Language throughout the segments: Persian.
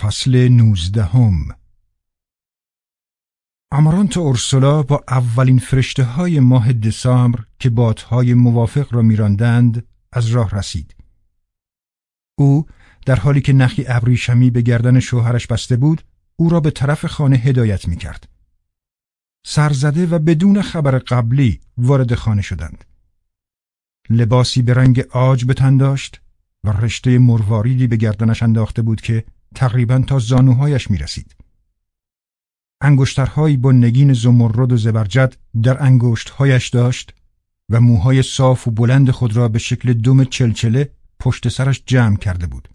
فصل نوزدهم امارانت اورسولا با اولین فرشته های ماه دسامبر که بادهای موافق را میراندند از راه رسید. او در حالی که نخی ابریشمی به گردن شوهرش بسته بود او را به طرف خانه هدایت می کرد. سرزده و بدون خبر قبلی وارد خانه شدند. لباسی به رنگ آج به تن داشت و رشته مرواریدی به گردنش انداخته بود که تقریبا تا زانوهایش می رسید. انگشترهایی با نگین زمرد و زبرجد در انگشتهایش داشت و موهای صاف و بلند خود را به شکل دم چلچله پشت سرش جمع کرده بود.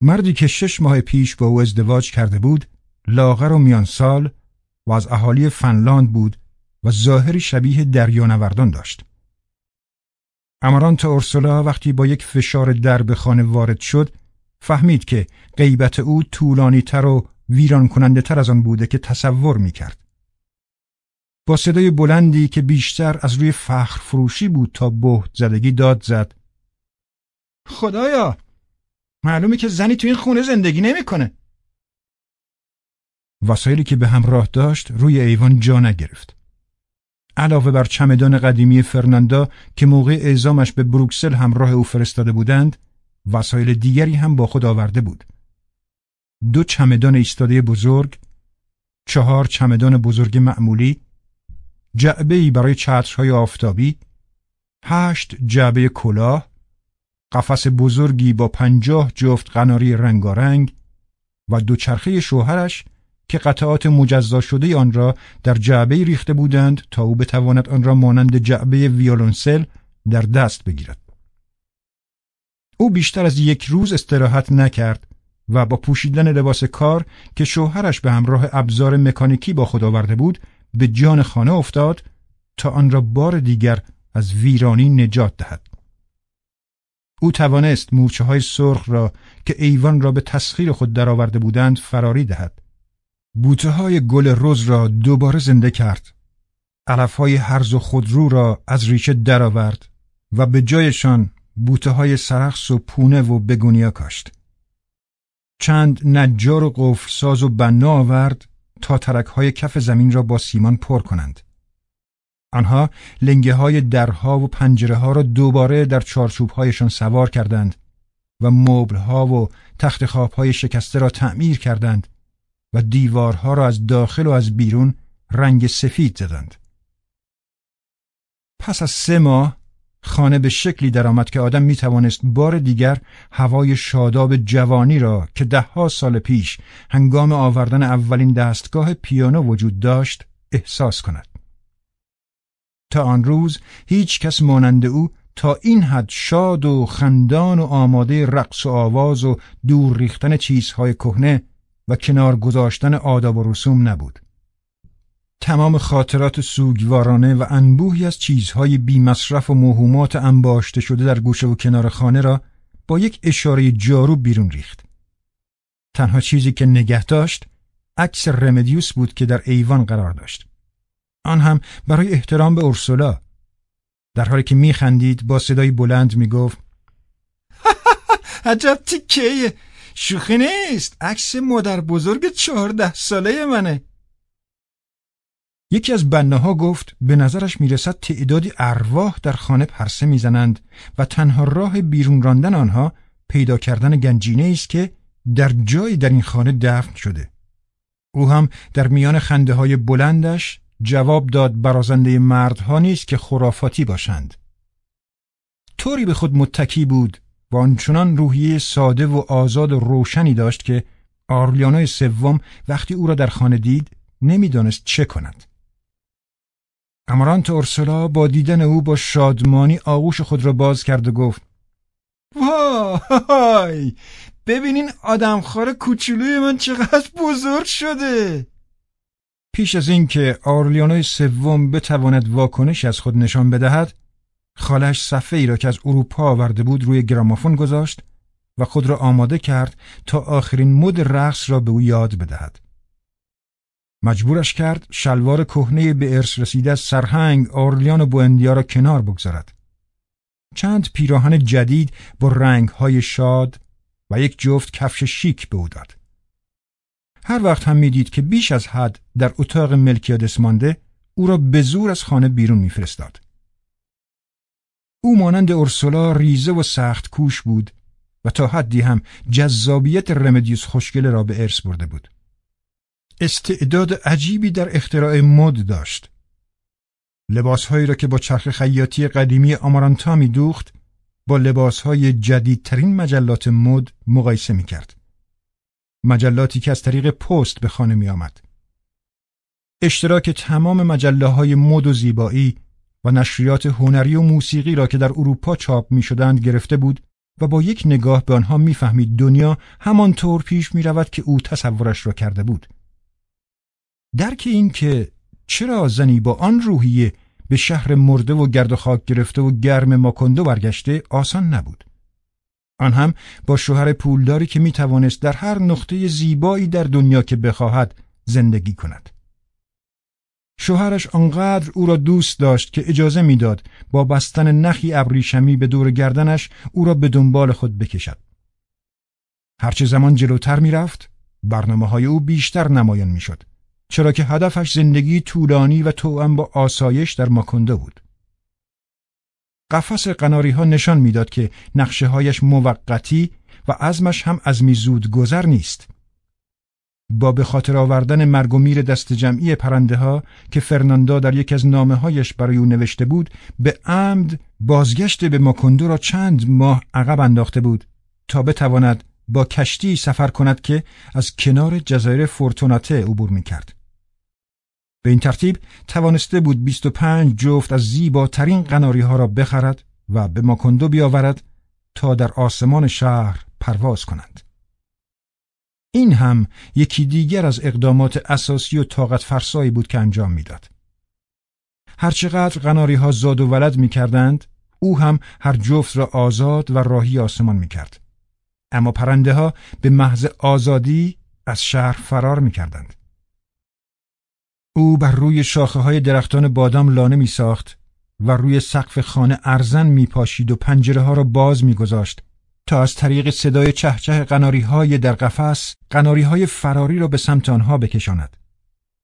مردی که شش ماه پیش با او ازدواج کرده بود، لاغر و میان سال و از اهالی فنلاند بود و ظاهری شبیه دریانوردان داشت. امارانت اورسولا وقتی با یک فشار در به خانه وارد شد، فهمید که غیبت او طولانی تر و ویران کننده تر از آن بوده که تصور می کرد. با صدای بلندی که بیشتر از روی فخر فروشی بود تا بهت زدگی داد زد. خدایا معلومه که زنی تو این خونه زندگی نمی‌کنه. وسایلی که به همراه داشت روی ایوان جا نگرفت. علاوه بر چمدان قدیمی فرناندا که موقع اعزامش به بروکسل همراه او فرستاده بودند، وسایل دیگری هم با خود آورده بود. دو چمدان ایستاده بزرگ، چهار چمدان بزرگ معمولی، جعبه برای چترهای آفتابی، هشت جعبه کلاه، قفس بزرگی با پنجاه جفت قناری رنگارنگ و دوچرخه شوهرش که قطعات مجزا شده آن را در جعبه ریخته بودند تا او بتواند آن را مانند جعبه ویولونسل در دست بگیرد. او بیشتر از یک روز استراحت نکرد و با پوشیدن لباس کار که شوهرش به همراه ابزار مکانیکی با خود آورده بود به جان خانه افتاد تا آن را بار دیگر از ویرانی نجات دهد. او توانست مورچه های سرخ را که ایوان را به تسخیر خود درآورده بودند فراری دهد. بوته های گل رز را دوباره زنده کرد. علف های هرز و خودرو را از ریشه درآورد و به جایشان بوته های سرخس و پونه و بگونیا کاشت. چند نجار و قفل ساز و بنا آورد تا ترک های کف زمین را با سیمان پر کنند. آنها لنگه های درها و پنجره ها را دوباره در چارچوب هایشان سوار کردند و مبل ها و تخت خواب های شکسته را تعمیر کردند و دیوارها را از داخل و از بیرون رنگ سفید زدند. پس از سه ماه خانه به شکلی درآمد که آدم می توانست بار دیگر هوای شاداب جوانی را که دهها سال پیش هنگام آوردن اولین دستگاه پیانو وجود داشت احساس کند. تا آن روز هیچ کس مانند او تا این حد شاد و خندان و آماده رقص و آواز و دور ریختن چیزهای کهنه و کنار گذاشتن آداب و رسوم نبود. تمام خاطرات سوگوارانه و انبوهی از چیزهای بیمصرف و موهومات انباشته شده در گوشه و کنار خانه را با یک اشاره جارو بیرون ریخت. تنها چیزی که نگه داشت عکس رمدیوس بود که در ایوان قرار داشت. آن هم برای احترام به اورسولا. در حالی که میخندید با صدای بلند می‌گفت عجب تیکه شوخی نیست عکس مادر بزرگ چهارده ساله منه یکی از بنه ها گفت به نظرش می‌رسد تعدادی ارواح در خانه پرسه می‌زنند و تنها راه بیرون راندن آنها پیدا کردن گنجینه است که در جایی در این خانه دفن شده. او هم در میان خنده های بلندش جواب داد برازنده مردها نیست که خرافاتی باشند. طوری به خود متکی بود و آنچنان روحیه ساده و آزاد و روشنی داشت که آرلیانوی سوم وقتی او را در خانه دید نمی‌دانست چه کند. امارانت اورسولا با دیدن او با شادمانی آغوش خود را باز کرد و گفت وای ببینین آدمخوار کوچولوی من چقدر بزرگ شده. پیش از اینکه آرلیانوی سوم بتواند واکنش از خود نشان بدهد خالش صفحه ای را که از اروپا آورده بود روی گرامافون گذاشت و خود را آماده کرد تا آخرین مد رقص را به او یاد بدهد. مجبورش کرد شلوار کهنه به ارث رسیده از سرهنگ آرلیان و بوندیا را کنار بگذارد چند پیراهن جدید با رنگهای شاد و یک جفت کفش شیک به او داد. هر وقت هم می‌دید که بیش از حد در اتاق ملکیادس مانده او را به زور از خانه بیرون میفرستاد. او مانند اورسولا ریزه و سخت کوش بود و تا حدی هم جذابیت رمدیوس خوشگله را به ارث برده بود. استعداد عجیبی در اختراع مد داشت. لباسهایی را که با چرخ خیاطی قدیمی آمارانتا می دوخت با لباسهای جدیدترین مجلات مد مقایسه می کرد. مجلاتی که از طریق پست به خانه می آمد. اشتراک تمام مجله های مد و زیبایی و نشریات هنری و موسیقی را که در اروپا چاپ می شدند گرفته بود و با یک نگاه به آنها می‌فهمید دنیا همانطور پیش می رود که او تصورش را کرده بود. درک این که چرا زنی با آن روحیه به شهر مرده و گرد و خاک گرفته و گرم ماکندو برگشته آسان نبود. آن هم با شوهر پولداری که می توانست در هر نقطه زیبایی در دنیا که بخواهد زندگی کند. شوهرش آنقدر او را دوست داشت که اجازه می‌داد با بستن نخی ابریشمی به دور گردنش او را به دنبال خود بکشد. هرچه زمان جلوتر می‌رفت برنامه های او بیشتر نمایان می‌شد چرا که هدفش زندگی طولانی و توأم با آسایش در ماکنده بود. قفس قناری ها نشان می‌داد که نقشه هایش موقتی و عزمش هم از زود گذر نیست. با به خاطر آوردن مرگ و میر دست جمعی پرنده ها که فرناندا در یک از نامه هایش برای او نوشته بود به عمد بازگشت به ماکندو را چند ماه عقب انداخته بود تا بتواند با کشتی سفر کند که از کنار جزایر فورتوناته عبور می کرد. به این ترتیب توانسته بود 25 جفت از زیباترین قناری ها را بخرد و به ماکندو بیاورد تا در آسمان شهر پرواز کنند. این هم یکی دیگر از اقدامات اساسی و طاقت فرسایی بود که انجام می‌داد. هرچقدر قناری ها زاد و ولد می کردند، او هم هر جفت را آزاد و راهی آسمان می کرد. اما پرنده ها به محض آزادی از شهر فرار می کردند. او بر روی شاخه های درختان بادام لانه می ساخت و روی سقف خانه ارزن می پاشید و پنجره ها را باز می گذاشت تا از طریق صدای چهچه قناری های در قفس قناری های فراری را به سمت آنها بکشاند.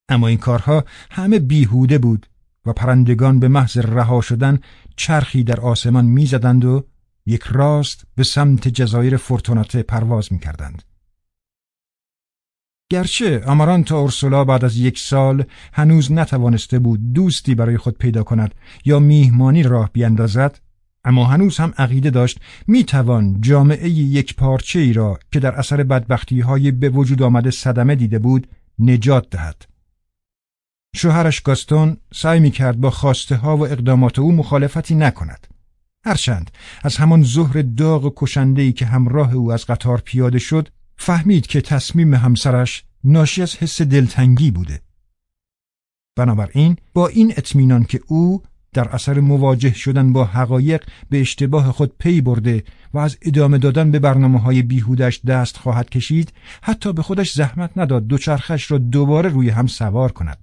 اما این کارها همه بیهوده بود و پرندگان به محض رها شدن چرخی در آسمان می‌زدند و یک راست به سمت جزایر فورتوناته پرواز می‌کردند. گرچه آمارانتا اورسولا بعد از یک سال هنوز نتوانسته بود دوستی برای خود پیدا کند یا میهمانی راه بیندازد اما هنوز هم عقیده داشت می‌توان جامعه یک پارچه ای را که در اثر بدبختی های به وجود آمده صدمه دیده بود نجات دهد. شوهرش گاستون سعی می کرد با خواسته ها و اقدامات او مخالفتی نکند. هرچند از همان ظهر داغ و کشنده ای که همراه او از قطار پیاده شد فهمید که تصمیم همسرش ناشی از حس دلتنگی بوده. بنابراین با این اطمینان که او در اثر مواجه شدن با حقایق به اشتباه خود پی برده و از ادامه دادن به برنامه های بیهودش دست خواهد کشید حتی به خودش زحمت نداد دوچرخش را دوباره روی هم سوار کند.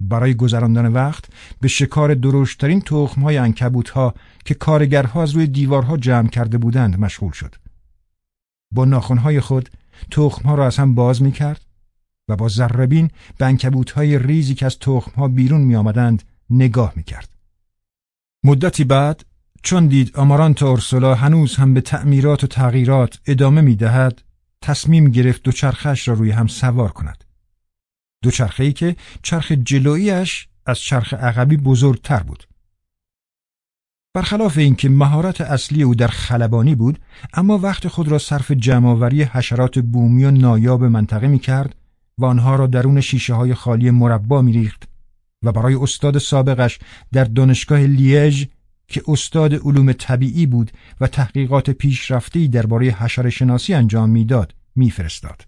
برای گذراندن وقت به شکار درشترین تخمهای انکبوت ها که کارگرها از روی دیوارها جمع کرده بودند مشغول شد. با ناخونهای خود تخمها را از هم باز می کرد و با ذربین به انکبوت های ریزی که از تخمها بیرون می آمدند نگاه می کرد. مدتی بعد چون دید آمارانت اورسولا هنوز هم به تعمیرات و تغییرات ادامه می دهد تصمیم گرفت دوچرخش را روی هم سوار کند. دوچرخه ای که چرخ جلویش از چرخ عقبی بزرگتر بود. برخلاف اینکه مهارت اصلی او در خلبانی بود اما وقت خود را صرف جمعآوری حشرات بومی و نایاب منطقه می کرد و آنها را درون شیشه های خالی مربا می ریخت و برای استاد سابقش در دانشگاه لیژ که استاد علوم طبیعی بود و تحقیقات پیشرفته‌ای درباره حشره شناسی انجام می‌داد میفرستاد.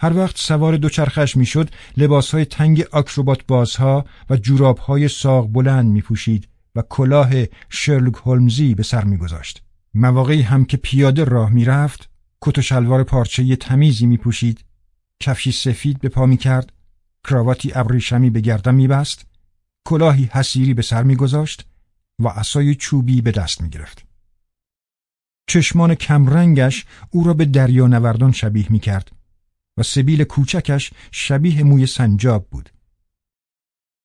هر وقت سوار دوچرخش می‌شد لباسهای تنگ آکروبات بازها و جورابهای ساق بلند می پوشید و کلاه شرلوک هولمزی به سر میگذاشت. مواقعی هم که پیاده راه می‌رفت کت و شلوار پارچه تمیزی می پوشید کفشی سفید به پا می کرد کراواتی ابریشمی به گردن میبست کلاهی حسیری به سر میگذاشت و عصای چوبی به دست می‌گرفت چشمان کمرنگش او را به دریا نوردان شبیه می کرد و سبیل کوچکش شبیه موی سنجاب بود.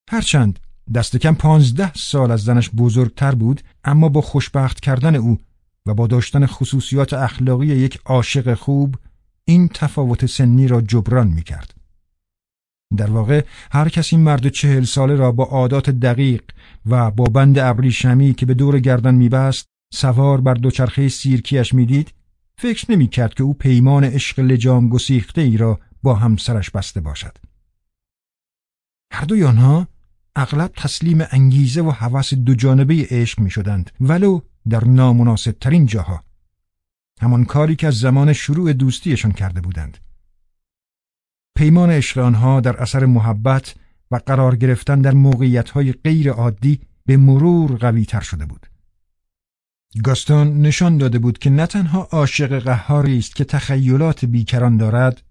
هرچند دست کم پانزده سال از زنش بزرگتر بود اما با خوشبخت کردن او و با داشتن خصوصیات اخلاقی یک عاشق خوب این تفاوت سنی را جبران می کرد. در واقع هر کسی مرد چهل ساله را با عادات دقیق و با بند ابریشمی که به دور گردن میبست سوار بر دوچرخه سیرکیش می‌دید فکر نمی کرد که او پیمان عشق لجام گسیخته ای را با همسرش بسته باشد. هر دوی آنها اغلب تسلیم انگیزه و هوس دو جانبه عشق می شدند ولو در نامناسب ترین جاها. همان کاری که از زمان شروع دوستیشان کرده بودند. پیمان عشق آنها در اثر محبت و قرار گرفتن در موقعیت‌های غیر عادی به مرور قوی تر شده بود. گاستون نشان داده بود که نه تنها عاشق قهاری است که تخیلات بیکران دارد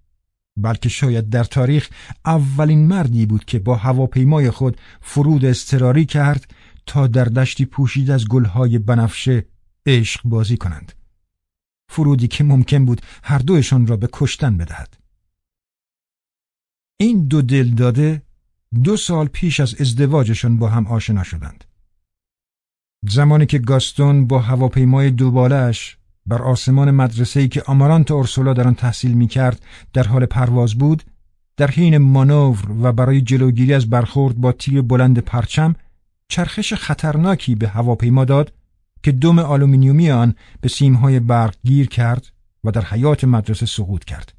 بلکه شاید در تاریخ اولین مردی بود که با هواپیمای خود فرود استراری کرد تا در دشتی پوشید از گلهای بنفشه عشق بازی کنند. فرودی که ممکن بود هر دویشان را به کشتن بدهد. این دو دل داده دو سال پیش از ازدواجشان با هم آشنا شدند. زمانی که گاستون با هواپیمای دوبالش بر آسمان مدرسه‌ای که آمارانت اورسولا در آن تحصیل می کرد در حال پرواز بود در حین مانور و برای جلوگیری از برخورد با تیر بلند پرچم چرخش خطرناکی به هواپیما داد که دم آلومینیومی آن به سیمهای برق گیر کرد و در حیاط مدرسه سقوط کرد.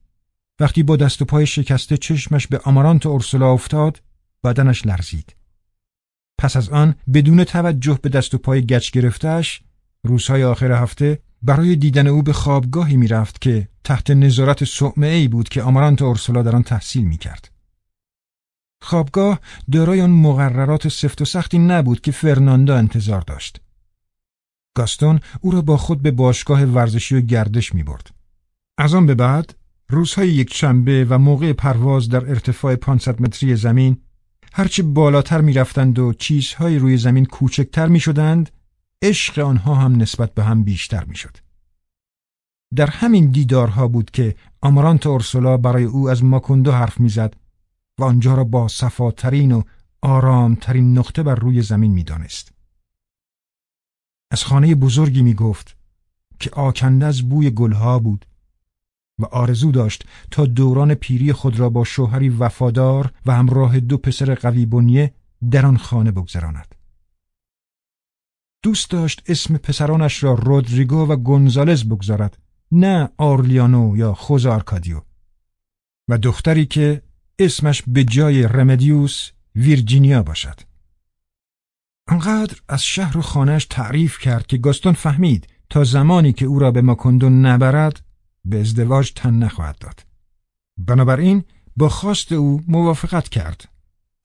وقتی با دست و پای شکسته چشمش به آمارانتا اورسولا افتاد بدنش لرزید. پس از آن بدون توجه به دست و پای گچ گرفتهش روزهای آخر هفته برای دیدن او به خوابگاهی می‌رفت که تحت نظارت ای بود که آمارانتا اورسولا در آن تحصیل می‌کرد. خوابگاه دارای آن مقررات سفت و سختی نبود که فرناندا انتظار داشت. گاستون او را با خود به باشگاه ورزشی و گردش می برد. از آن به بعد روزهای یک شنبه و موقع پرواز در ارتفاع 500 متری زمین هرچه بالاتر می رفتند و چیزهای روی زمین کوچکتر می شدند عشق آنها هم نسبت به هم بیشتر می شد. در همین دیدارها بود که آمرانت اورسولا برای او از ماکوندو حرف می‌زد و آنجا را با صفاترین و آرامترین نقطه بر روی زمین می‌دانست. از خانه بزرگی می گفت که آکنده از بوی گلها بود و آرزو داشت تا دوران پیری خود را با شوهری وفادار و همراه دو پسر قوی بنیه در آن خانه بگذراند. دوست داشت اسم پسرانش را رودریگو و گونزالز بگذارد نه آرلیانو یا خوز آرکادیو و دختری که اسمش به جای رمدیوس ویرجینیا باشد. آنقدر از شهر و خانهش تعریف کرد که گاستون فهمید تا زمانی که او را به ماکندو نبرد به ازدواج تن نخواهد داد. بنابراین با خواست او موافقت کرد.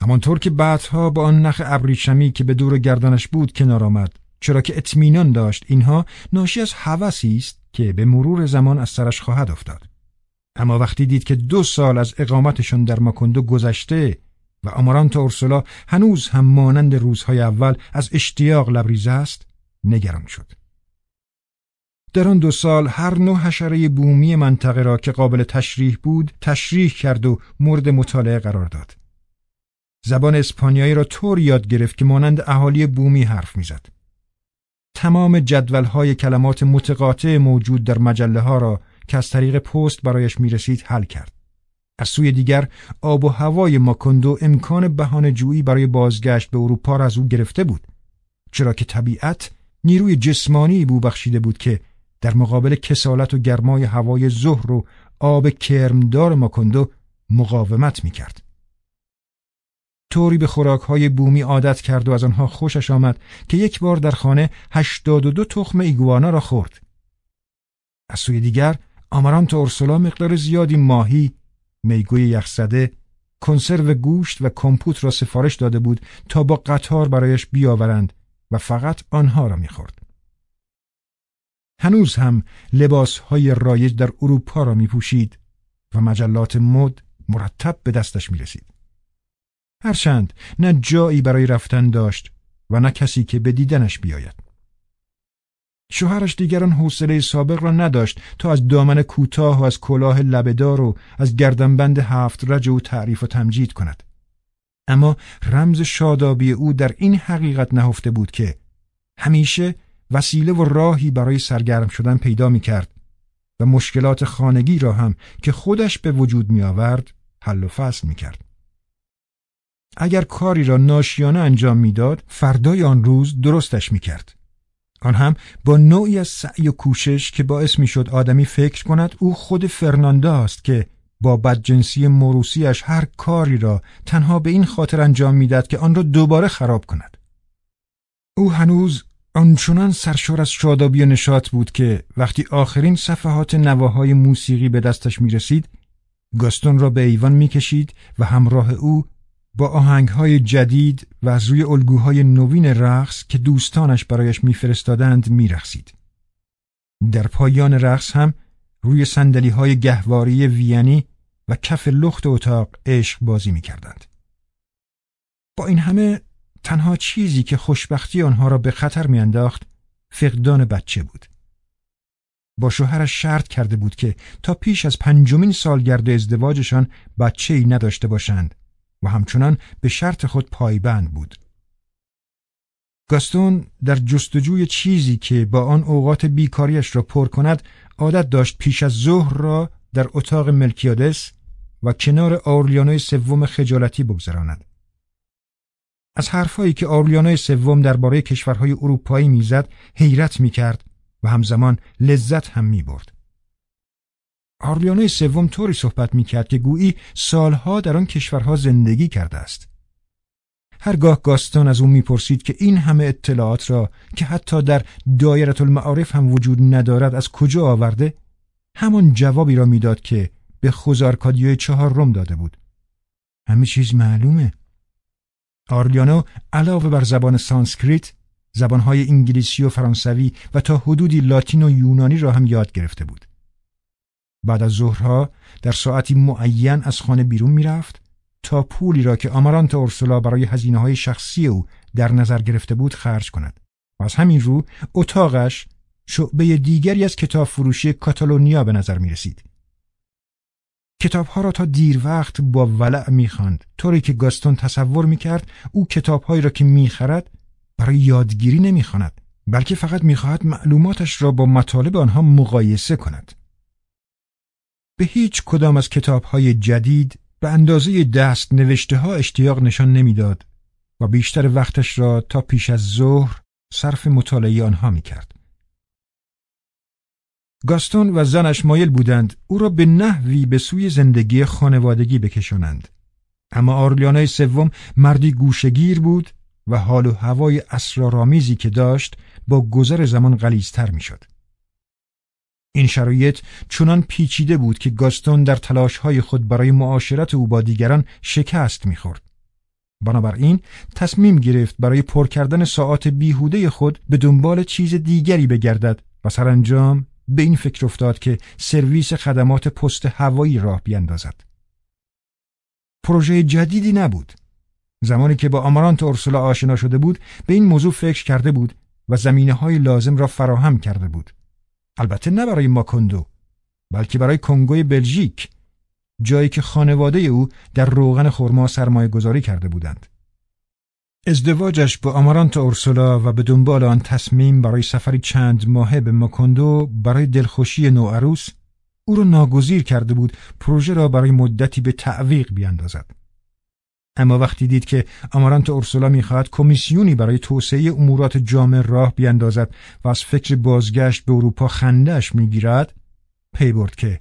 همانطور که بعدها با آن نخ ابریشمی که به دور گردنش بود کنار آمد چرا که اطمینان داشت اینها ناشی از هوسی است که به مرور زمان از سرش خواهد افتاد. اما وقتی دید که دو سال از اقامتشان در ماکندو گذشته و آمارانت اورسولا هنوز هم مانند روزهای اول از اشتیاق لبریز است نگران شد. در آن دو سال هر نوع حشره بومی منطقه را که قابل تشریح بود تشریح کرد و مورد مطالعه قرار داد. زبان اسپانیایی را طور یاد گرفت که مانند اهالی بومی حرف می‌زد. تمام جدولهای کلمات متقاطع موجود در مجله ها را که از طریق پست برایش می‌رسید حل کرد. از سوی دیگر آب و هوای ماکندو امکان بهانه جویی برای بازگشت به اروپا را از او گرفته بود چرا که طبیعت نیروی جسمانی بو بخشیده بود که در مقابل کسالت و گرمای هوای ظهر و آب کرمدار ماکندو مقاومت می کرد. طوری به خوراکهای بومی عادت کرد و از آنها خوشش آمد که یک بار در خانه هشتاد و دو تخم ایگوانا را خورد. از سوی دیگر آمارانت اورسولا مقدار زیادی ماهی، میگوی یخزده، کنسرو گوشت و کمپوت را سفارش داده بود تا با قطار برایش بیاورند و فقط آنها را می‌خورد. هنوز هم لباس های رایج در اروپا را می پوشید و مجلات مد مرتب به دستش می رسید. هرچند نه جایی برای رفتن داشت و نه کسی که به دیدنش بیاید. شوهرش دیگران حوصله سابق را نداشت تا از دامن کوتاه و از کلاه لبهدار و از گردنبند هفت رج او تعریف و تمجید کند اما رمز شادابی او در این حقیقت نهفته بود که همیشه وسیله و راهی برای سرگرم شدن پیدا می کرد و مشکلات خانگی را هم که خودش به وجود می آورد حل و فصل می کرد. اگر کاری را ناشیانه انجام می‌داد فردای آن روز درستش می کرد. آن هم با نوعی از سعی و کوشش که باعث می شد آدمی فکر کند او خود فرناندا است که با بدجنسی مروسیش هر کاری را تنها به این خاطر انجام می‌داد که آن را دوباره خراب کند. او هنوز آنچنان سرشار از شادابی و نشاط بود که وقتی آخرین صفحات نواهای موسیقی به دستش می رسید گاستون را به ایوان می کشید و همراه او با آهنگهای جدید و از روی الگوهای نوین رقص که دوستانش برایش میفرستادند میرقصید. در پایان رقص هم روی سندلی های گهواری وینی و کف لخت اتاق عشق بازی می کردند. با این همه تنها چیزی که خوشبختی آنها را به خطر میانداخت فقدان بچه بود. با شوهرش شرط کرده بود که تا پیش از پنجمین سالگرد ازدواجشان بچه ای نداشته باشند و همچنان به شرط خود پایبند بود. گاستون در جستجوی چیزی که با آن اوقات بیکاریش را پر کند عادت داشت پیش از ظهر را در اتاق ملکیادس و کنار آرلیانوی سوم خجالتی بگذراند. از حرفهایی که آرلیانوی سوم درباره کشورهای اروپایی می‌زد حیرت می‌کرد و همزمان لذت هم می‌برد. آرلیانوی سوم طوری صحبت می‌کرد که گویی سالها در آن کشورها زندگی کرده است. هرگاه گاستون از او می‌پرسید که این همه اطلاعات را که حتی در دایره المعارف هم وجود ندارد از کجا آورده؟ همان جوابی را می‌داد که به خوزارکادیوی چهار روم داده بود. همه چیز معلومه. آرلیانو علاوه بر زبان سانسکریت زبانهای انگلیسی و فرانسوی و تا حدودی لاتین و یونانی را هم یاد گرفته بود. بعد از ظهرها در ساعتی معین از خانه بیرون می‌رفت تا پولی را که آمارانت اورسولا برای هزینه های شخصی او در نظر گرفته بود خرج کند و از همین رو اتاقش شعبه دیگری از کتاب فروشی کاتالونیا به نظر می رسید. کتابها را تا دیر وقت با ولع می خاند طوری که گاستون تصور می کرد او کتابهایی را که می خرد برای یادگیری نمی خاند بلکه فقط می خواهد معلوماتش را با مطالب آنها مقایسه کند. به هیچ کدام از کتابهای جدید به اندازه دست نوشته ها اشتیاق نشان نمی‌داد و بیشتر وقتش را تا پیش از ظهر صرف مطالعه آنها می کرد. گاستون و زنش مایل بودند او را به نحوی به سوی زندگی خانوادگی بکشانند. اما آرلیانای سوم مردی گوشگیر بود و حال و هوای اسرارآمیزی که داشت با گذر زمان غلیظتر می‌شد. این شرایط چنان پیچیده بود که گاستون در تلاشهای خود برای معاشرت او با دیگران شکست می‌خورد. بنابراین تصمیم گرفت برای پر کردن ساعات بیهوده خود به دنبال چیز دیگری بگردد و سرانجام به این فکر افتاد که سرویس خدمات پست هوایی راه بیندازد. پروژه جدیدی نبود. زمانی که با آمارانت اورسولا آشنا شده بود به این موضوع فکر کرده بود و زمینه های لازم را فراهم کرده بود. البته نه برای ماکوندو بلکه برای کنگوی بلژیک جایی که خانواده او در روغن خرما سرمایه گذاری کرده بودند. ازدواجش با آمارانت اورسولا و به دنبال آن تصمیم برای سفری چند ماهه به ماکوندو برای دلخوشی نوعروس او را ناگزیر کرده بود پروژه را برای مدتی به تعویق بیاندازد. اما وقتی دید که آمارانت اورسولا می‌خواهد کمیسیونی برای توسعه امورات جامع راه بیاندازد و از فکر بازگشت به اروپا خندهش می‌گیرد پی برد که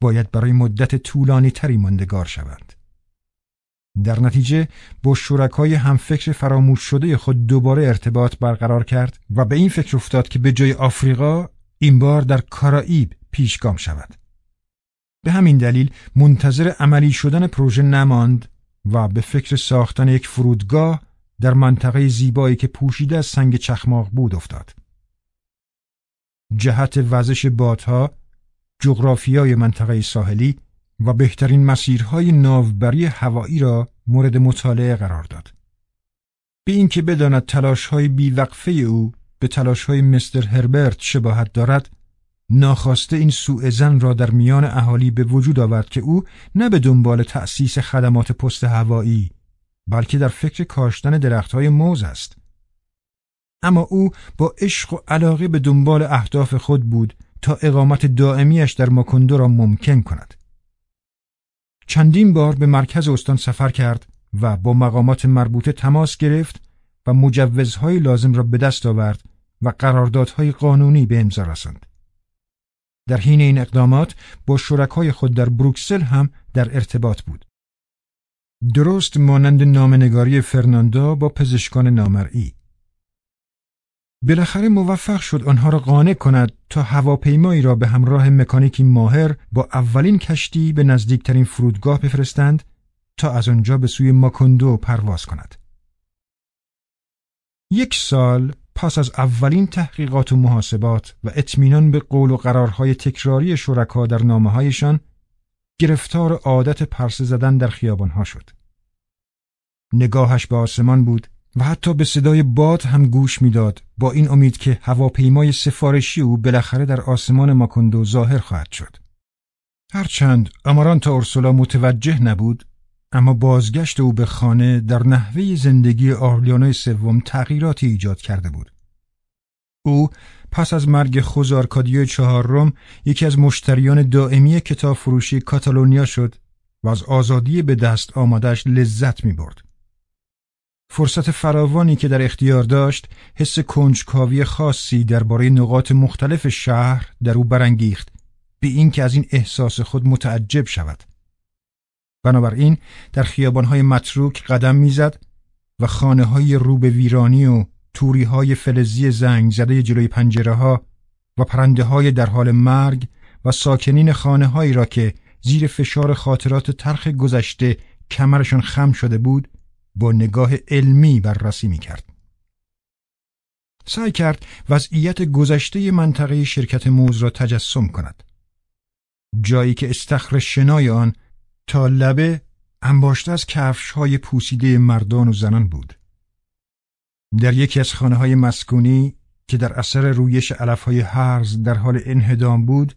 باید برای مدت طولانی تری ماندگار شوند. در نتیجه با شرکای همفکر فراموش شده خود دوباره ارتباط برقرار کرد و به این فکر افتاد که به جای آفریقا این بار در کارائیب پیشگام شود. به همین دلیل منتظر عملی شدن پروژه نماند و به فکر ساختن یک فرودگاه در منطقه زیبایی که پوشیده از سنگ چخماق بود افتاد. جهت وزش بادها، جغرافیای منطقه ساحلی و بهترین مسیرهای ناوبری هوایی را مورد مطالعه قرار داد. به اینکه بداند تلاشهای بیوقفه او به تلاش های مستر هربرت شباهت دارد ناخواسته این سوء زن را در میان اهالی به وجود آورد که او نه به دنبال تأسیس خدمات پست هوایی بلکه در فکر کاشتن درختهای موز است اما او با عشق و علاقه به دنبال اهداف خود بود تا اقامت دائمیش در ماکندو را ممکن کند چندین بار به مرکز استان سفر کرد و با مقامات مربوطه تماس گرفت و مجوزهای لازم را به دست آورد و قراردادهای قانونی به امضا رساند. در حین این اقدامات با شرکای خود در بروکسل هم در ارتباط بود. درست مانند نامنگاری فرناندا با پزشکان نامرئی. بالاخره موفق شد آنها را قانع کند تا هواپیمایی را به همراه مکانیکی ماهر با اولین کشتی به نزدیکترین فرودگاه بفرستند تا از آنجا به سوی ماکندو پرواز کند. یک سال پس از اولین تحقیقات و محاسبات و اطمینان به قول و قرارهای تکراری شرکا در نامه هایشان گرفتار عادت پرسه زدن در خیابانها شد. نگاهش به آسمان بود و حتی به صدای باد هم گوش می‌داد با این امید که هواپیمای سفارشی او بالاخره در آسمان ماکندو ظاهر خواهد شد. هرچند امارانتا اورسولا متوجه نبود اما بازگشت او به خانه در نحوه زندگی آرلیانوی سوم تغییراتی ایجاد کرده بود. او پس از مرگ خوزارکادیو چهارم یکی از مشتریان دائمی کتاب فروشی کاتالونیا شد و از آزادی به دست آمادش لذت می برد. فرصت فراوانی که در اختیار داشت حس کنجکاوی خاصی درباره نقاط مختلف شهر در او برانگیخت به اینکه از این احساس خود متعجب شود. بنابراین در خیابانهای متروک قدم می‌زد و خانه های رو به ویرانی و توری های فلزی زنگ زده جلوی پنجره ها و پرنده های در حال مرگ و ساکنین خانه هایی را که زیر فشار خاطرات ترخ گذشته کمرشان خم شده بود با نگاه علمی بررسی می کرد. سعی کرد وضعیت گذشته منطقه شرکت موز را تجسم کند. جایی که استخر شنای آن تا لبه انباشته از کفش های پوسیده مردان و زنان بود. در یکی از خانه های مسکونی که در اثر رویش علف های هرز در حال انهدام بود،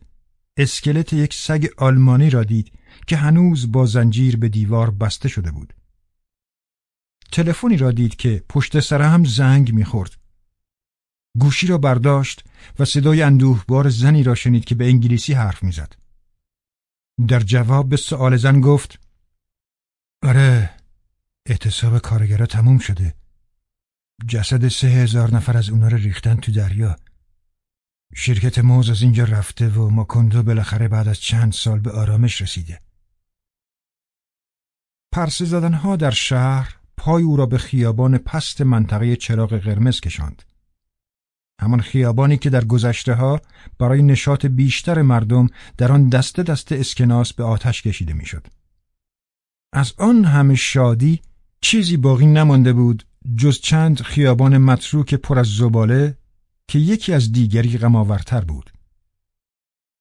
اسکلت یک سگ آلمانی را دید که هنوز با زنجیر به دیوار بسته شده بود. تلفنی را دید که پشت سر هم زنگ می‌خورد. گوشی را برداشت و صدای اندوهبار زنی را شنید که به انگلیسی حرف می‌زد. در جواب به سؤال زن گفت آره اعتصاب کارگرها تموم شده. جسد سه هزار نفر از اونا رو ریختن تو دریا. شرکت موز از اینجا رفته و ماکندو بالاخره بعد از چند سال به آرامش رسیده. پرسه زدنها در شهر پای او را به خیابان پست منطقه چراغ قرمز کشاند. همان خیابانی که در گذشته ها برای نشاط بیشتر مردم در آن دسته دسته اسکناس به آتش کشیده می‌شد. از آن همه شادی چیزی باقی نمانده بود جز چند خیابان متروک پر از زباله که یکی از دیگری غماورتر بود.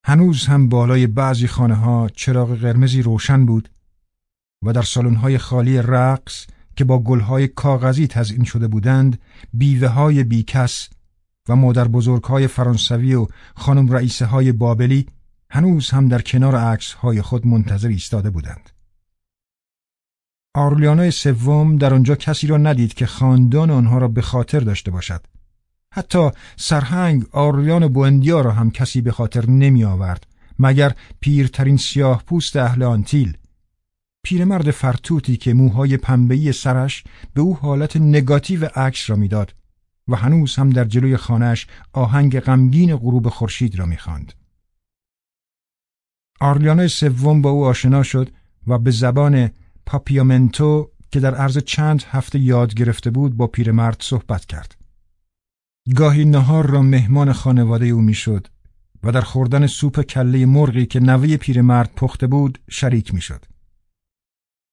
هنوز هم بالای بعضی خانه ها چراغ قرمزی روشن بود و در های خالی رقص که با گلهای کاغذی تزئین شده بودند بیوه های بیکس و مادر بزرگ های فرانسوی و خانم رئیسه های بابلی هنوز هم در کنار عکس های خود منتظر ایستاده بودند. آرلیانای سوم در آنجا کسی را ندید که خاندان آنها را به خاطر داشته باشد. حتی سرهنگ آرلیان بوندیا را هم کسی به خاطر نمی آورد مگر پیرترین سیاه پوست اهل آنتیل پیرمرد فرتوتی که موهای پنبهی سرش به او حالت نگاتیو عکس را می‌داد و هنوز هم در جلوی خانهش آهنگ غمگین غروب خورشید را می‌خواند. آرلیانو سوم با او آشنا شد و به زبان پاپیامنتو که در عرض چند هفته یاد گرفته بود با پیرمرد صحبت کرد. گاهی نهار را مهمان خانواده او می‌شد و در خوردن سوپ کله مرغی که نوه پیرمرد پخته بود شریک می‌شد.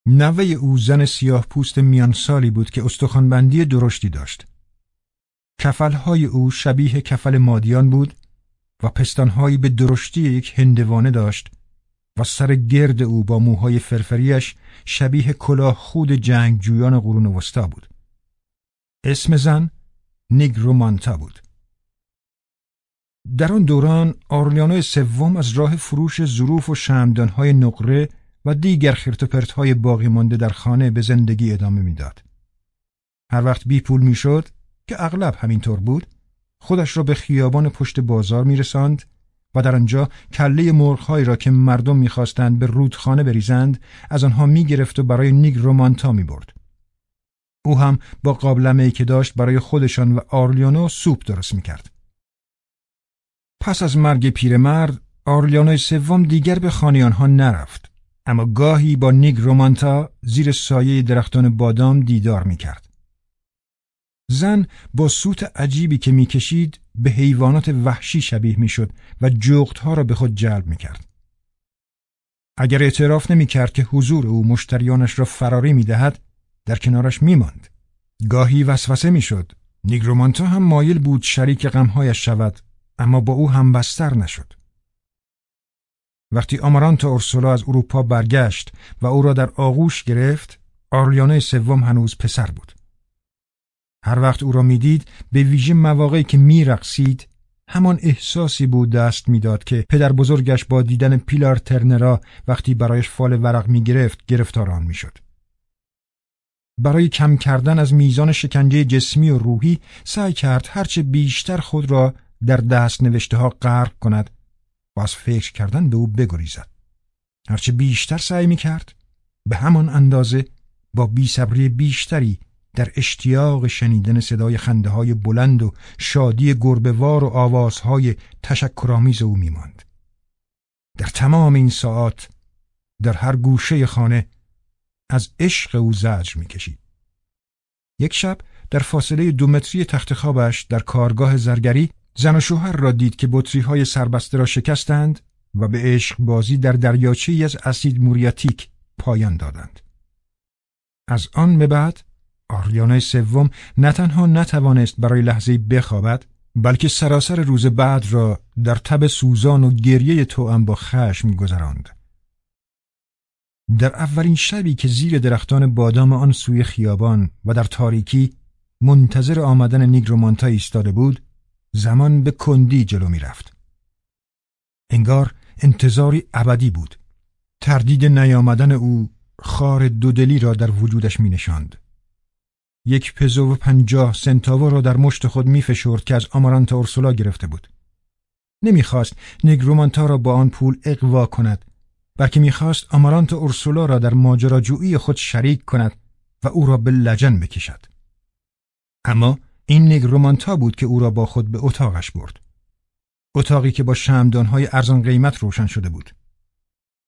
نوه او زن سیاه پوست میان سالی بود که استخوانبندی درشتی داشت. کفلهای او شبیه کفل مادیان بود و پستانهایی به درشتی یک هندوانه داشت و سر گرد او با موهای فرفریش شبیه کلاه خود جنگجویان قرون وسطا بود. اسم زن نیگرومانتا بود. در آن دوران آرلیانو سوم از راه فروش ظروف و شمدانهای نقره و دیگر خرتوپرتهای باقی مانده در خانه به زندگی ادامه می‌داد. هر وقت بی پول می‌شد که اغلب همینطور بود خودش را به خیابان پشت بازار میرساند و در آنجا کله مرغهایی را که مردم می‌خواستند به رودخانه بریزند از آنها می‌گرفت و برای نیگ رومانتا می‌برد. او هم با قابلمه که داشت برای خودشان و آرلیانو سوپ درست می‌کرد. پس از مرگ پیرمرد آرلیانو سوم دیگر به خانه آنها نرفت اما گاهی با نیگ رومانتا زیر سایه درختان بادام دیدار می‌کرد. زن با سوت عجیبی که می‌کشید به حیوانات وحشی شبیه می‌شد و جغتها را به خود جلب می‌کرد. اگر اعتراف نمی‌کرد که حضور او مشتریانش را فراری می‌دهد در کنارش میماند. گاهی وسوسه می‌شد. نیگرومانتا هم مایل بود شریک غمهایش شود اما با او هم بستر نشد. وقتی آمارانت اورسولا از اروپا برگشت و او را در آغوش گرفت، آرلیانه سوم هنوز پسر بود. هر وقت او را می‌دید به ویژه مواقعی که میرقصید همان احساسی بود دست می‌داد که پدر بزرگش با دیدن پیلار ترنرا وقتی برایش فال ورق می گرفت گرفتار آن می‌شد. برای کم کردن از میزان شکنجه جسمی و روحی سعی کرد هرچه بیشتر خود را در دست نوشته ها غرق کند و از فکر کردن به او بگریزد. هرچه بیشتر سعی می کرد به همان اندازه با بیصبری بیشتری در اشتیاق شنیدن صدای خنده های بلند و شادی گربهوار و آوازهای تشکرآمیز او میماند. در تمام این ساعات در هر گوشه خانه از عشق او زجر می‌کشید. یک شب در فاصله دو متری تخت خوابش در کارگاه زرگری زن و شوهر را دید که بطری های سربسته را شکستند و به عشق بازی در دریاچه از اسید موریاتیک پایان دادند. از آن به بعد آرلیانای سوم نه تنها نتوانست برای لحظه بخوابد بلکه سراسر روز بعد را در تب سوزان و گریه توأم با خشم گذراند. در اولین شبی که زیر درختان بادام آن سوی خیابان و در تاریکی منتظر آمدن نیگرومانتا ایستاده بود زمان به کندی جلو می رفت. انگار انتظاری ابدی بود. تردید نیامدن او خار دودلی را در وجودش می نشاند. یک پزو و پنجاه سنتاوا را در مشت خود می فشرد که از آمارانتا اورسولا گرفته بود. نمی‌خواست نگرومانتا را با آن پول اقوا کند بلکه می‌خواست آمارانت اورسولا را در ماجراجویی خود شریک کند و او را به لجن بکشد. اما این نگرومانتا بود که او را با خود به اتاقش برد. اتاقی که با شمدانهای ارزان قیمت روشن شده بود.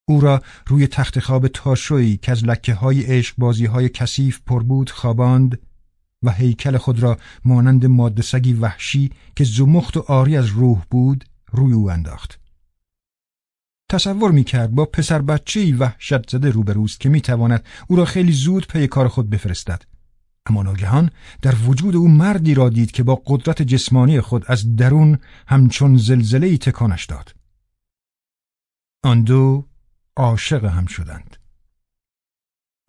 او را روی تخت خواب تاشویی که از لکه های عشق بازی های کثیف پر بود خواباند و هیکل خود را مانند ماده سگی وحشی که زمخت و آری از روح بود روی او انداخت. تصور می‌کرد با پسر بچه وحشت زده روبروست که می‌تواند او را خیلی زود پی کار خود بفرستد. اما ناگهان در وجود او مردی را دید که با قدرت جسمانی خود از درون همچون زلزله تکانش داد. آن دو عاشق هم شدند.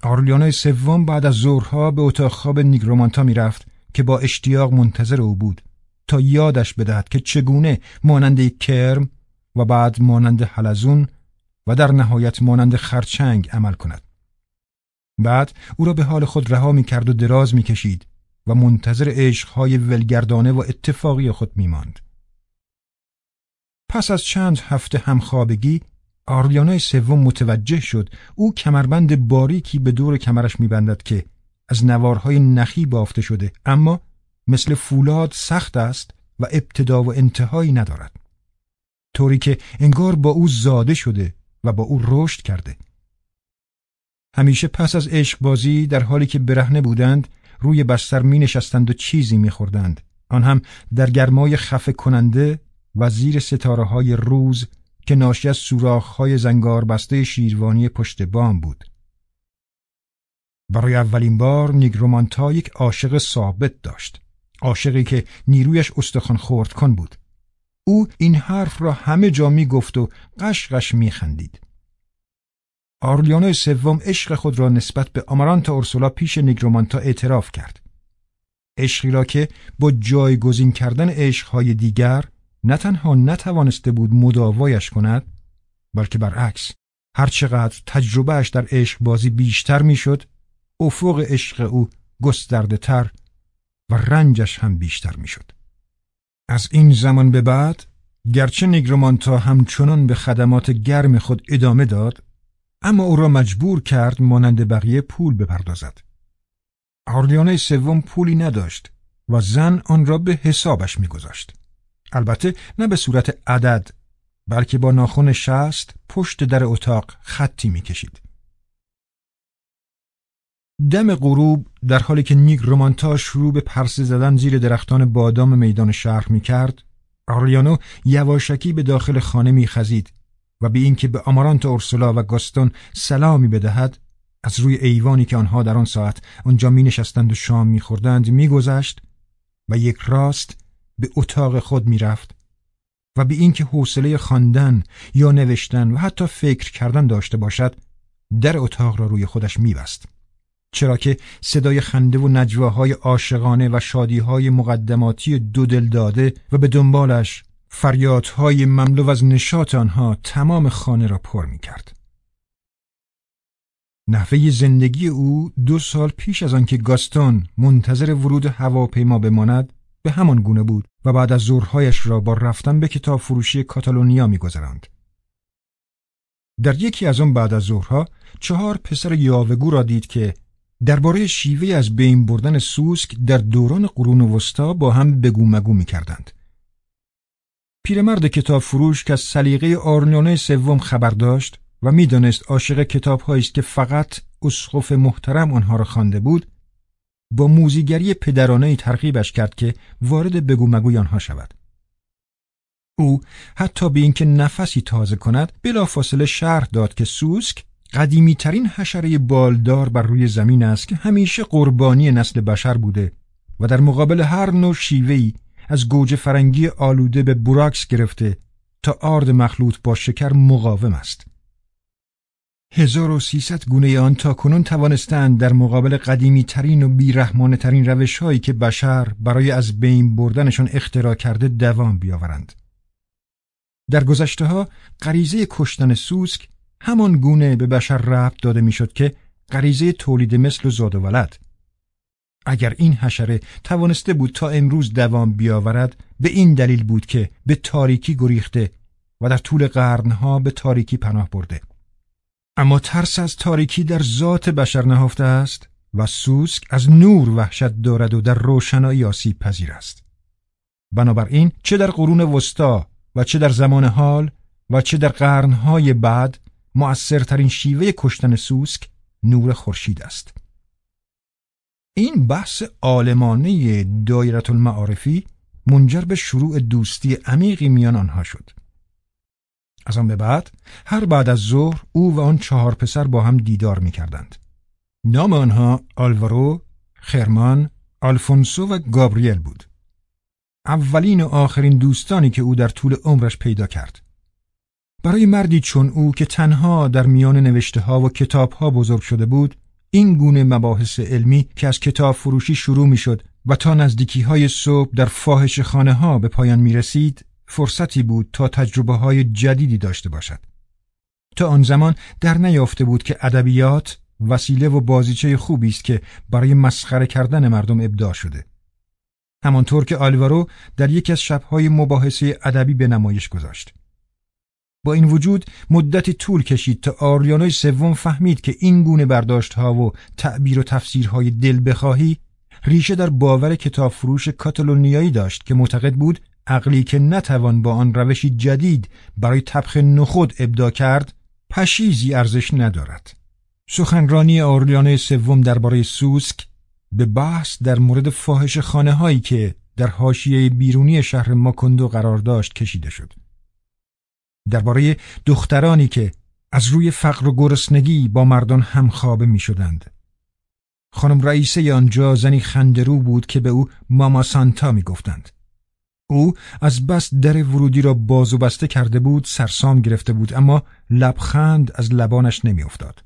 آرلیانای سوم بعد از ظهرها به اتاق خواب نیگرومانتا می‌رفت که با اشتیاق منتظر او بود تا یادش بدهد که چگونه مانند کرم و بعد مانند حلزون و در نهایت مانند خرچنگ عمل کند. بعد او را به حال خود رها می کرد و دراز می کشید و منتظر عشقهای ولگردانه و اتفاقی خود می ماند. پس از چند هفته همخوابگی آرلیانای سوم متوجه شد او کمربند باریکی به دور کمرش میبندد که از نوارهای نخی بافته شده اما مثل فولاد سخت است و ابتدا و انتهایی ندارد طوری که انگار با او زاده شده و با او رشد کرده همیشه پس از عشق بازی در حالی که برهنه بودند روی بستر می نشستند و چیزی می خوردند. آن هم در گرمای خفه کننده و زیر ستاره های روز که ناشی از های زنگار بسته شیروانی پشت بام بود. برای اولین بار نیگرومانتا یک عاشق ثابت داشت. عاشقی که نیرویش استخوان خورد کن بود. او این حرف را همه جا می گفت و قشقش می خندید. آرلیانو سوم عشق خود را نسبت به آمارانتا اورسولا پیش نیگرومانتا اعتراف کرد. عشقی را که با جایگزین کردن عشقهای دیگر نه تنها نتوانسته بود مداوایش کند بلکه برعکس هرچقدر تجربهش در عشق بازی بیشتر می‌شد افق عشق او گسترده تر و رنجش هم بیشتر می‌شد. از این زمان به بعد گرچه نیگرومانتا همچنان به خدمات گرم خود ادامه داد اما او را مجبور کرد مانند بقیه پول بپردازد. آرلیانه سوم پولی نداشت و زن آن را به حسابش میگذاشت. البته نه به صورت عدد بلکه با ناخون شست پشت در اتاق خطی می‌کشید. دم غروب در حالی که نیک رومانتا شروع به پرسه زدن زیر درختان بادام میدان شهر می کرد آرلیانو یواشکی به داخل خانه می خزید و به اینکه به آمارانت اورسولا و گاستون سلامی بدهد از روی ایوانی که آنها در آن ساعت آنجا می نشستند و شام می خوردند می و یک راست به اتاق خود می رفت و به اینکه حوصله خواندن یا نوشتن و حتی فکر کردن داشته باشد در اتاق را روی خودش می بست. چرا که صدای خنده و نجواهای عاشقانه و شادیهای مقدماتی دو دل داده و به دنبالش فریادهای مملو از نشاط آنها تمام خانه را پر می کرد. نحوه زندگی او دو سال پیش از آنکه گاستون منتظر ورود هواپیما بماند به همان گونه بود و بعد از ظهرهایش را با رفتن به کتاب فروشی کاتالونیا میگذراند. در یکی از آن بعد از ظهرها چهار پسر یاوگو را دید که درباره شیوه از بین بردن سوسک در دوران قرون وسطا با هم بگو مگو می کردند. پیرمرد کتاب فروش که از سلیقه آرنیانه سوم خبر داشت و می‌دانست عاشق کتاب است که فقط اسقف محترم آنها را خوانده بود با موزیگری پدرانه ترغیبش کرد که وارد بگو مگوی آنها شود. او حتی به اینکه نفسی تازه کند بلافاصله شرح داد که سوسک قدیمی ترین حشره بالدار بر روی زمین است که همیشه قربانی نسل بشر بوده و در مقابل هر نوع شیوهی از گوجه فرنگی آلوده به براکس گرفته تا آرد مخلوط با شکر مقاوم است. 1300 گونه آن تا کنون توانستند در مقابل قدیمی ترین و بیرحمانه ترین روش هایی که بشر برای از بین بردنشان اختراع کرده دوام بیاورند. در گذشته ها غریزه کشتن سوسک همان گونه به بشر ربط داده می‌شد که غریزه تولید مثل و زاد و ولد اگر این حشره توانسته بود تا امروز دوام بیاورد به این دلیل بود که به تاریکی گریخته و در طول قرنها به تاریکی پناه برده اما ترس از تاریکی در ذات بشر نهفته است و سوسک از نور وحشت دارد و در روشنایی آسیب پذیر است بنابراین چه در قرون وسطا و چه در زمان حال و چه در قرنهای بعد مؤثرترین شیوه کشتن سوسک نور خورشید است. این بحث عالمانه دایرت المعارفی منجر به شروع دوستی عمیقی میان آنها شد. از آن به بعد هر بعد از ظهر او و آن چهار پسر با هم دیدار می کردند. نام آنها آلوارو، خرمان، آلفونسو و گابریل بود. اولین و آخرین دوستانی که او در طول عمرش پیدا کرد. برای مردی چون او که تنها در میان نوشته ها و کتاب ها بزرگ شده بود این گونه مباحث علمی که از کتاب فروشی شروع می شد و تا نزدیکی های صبح در فاحش خانه ها به پایان می رسید فرصتی بود تا تجربه های جدیدی داشته باشد. تا آن زمان در نیافته بود که ادبیات وسیله و بازیچه خوبی است که برای مسخره کردن مردم ابداع شده. همانطور که آلوارو در یکی از شبهای مباحثه ادبی به نمایش گذاشت. با این وجود مدتی طول کشید تا آریانوی سوم فهمید که این گونه برداشت ها و تعبیر و تفسیرهای دل بخواهی ریشه در باور کتاب فروش کاتالونیایی داشت که معتقد بود عقلی که نتوان با آن روشی جدید برای تبخ نخود ابدا کرد پشیزی ارزش ندارد سخنرانی آرلیانه سوم درباره سوسک به بحث در مورد فاحش خانه هایی که در حاشیه بیرونی شهر ماکندو قرار داشت کشیده شد درباره دخترانی که از روی فقر و گرسنگی با مردان همخوابه می شدند. خانم رئیسه آنجا زنی خندرو بود که به او ماما سانتا می گفتند. او از بس در ورودی را باز و بسته کرده بود سرسام گرفته بود اما لبخند از لبانش نمی افتاد.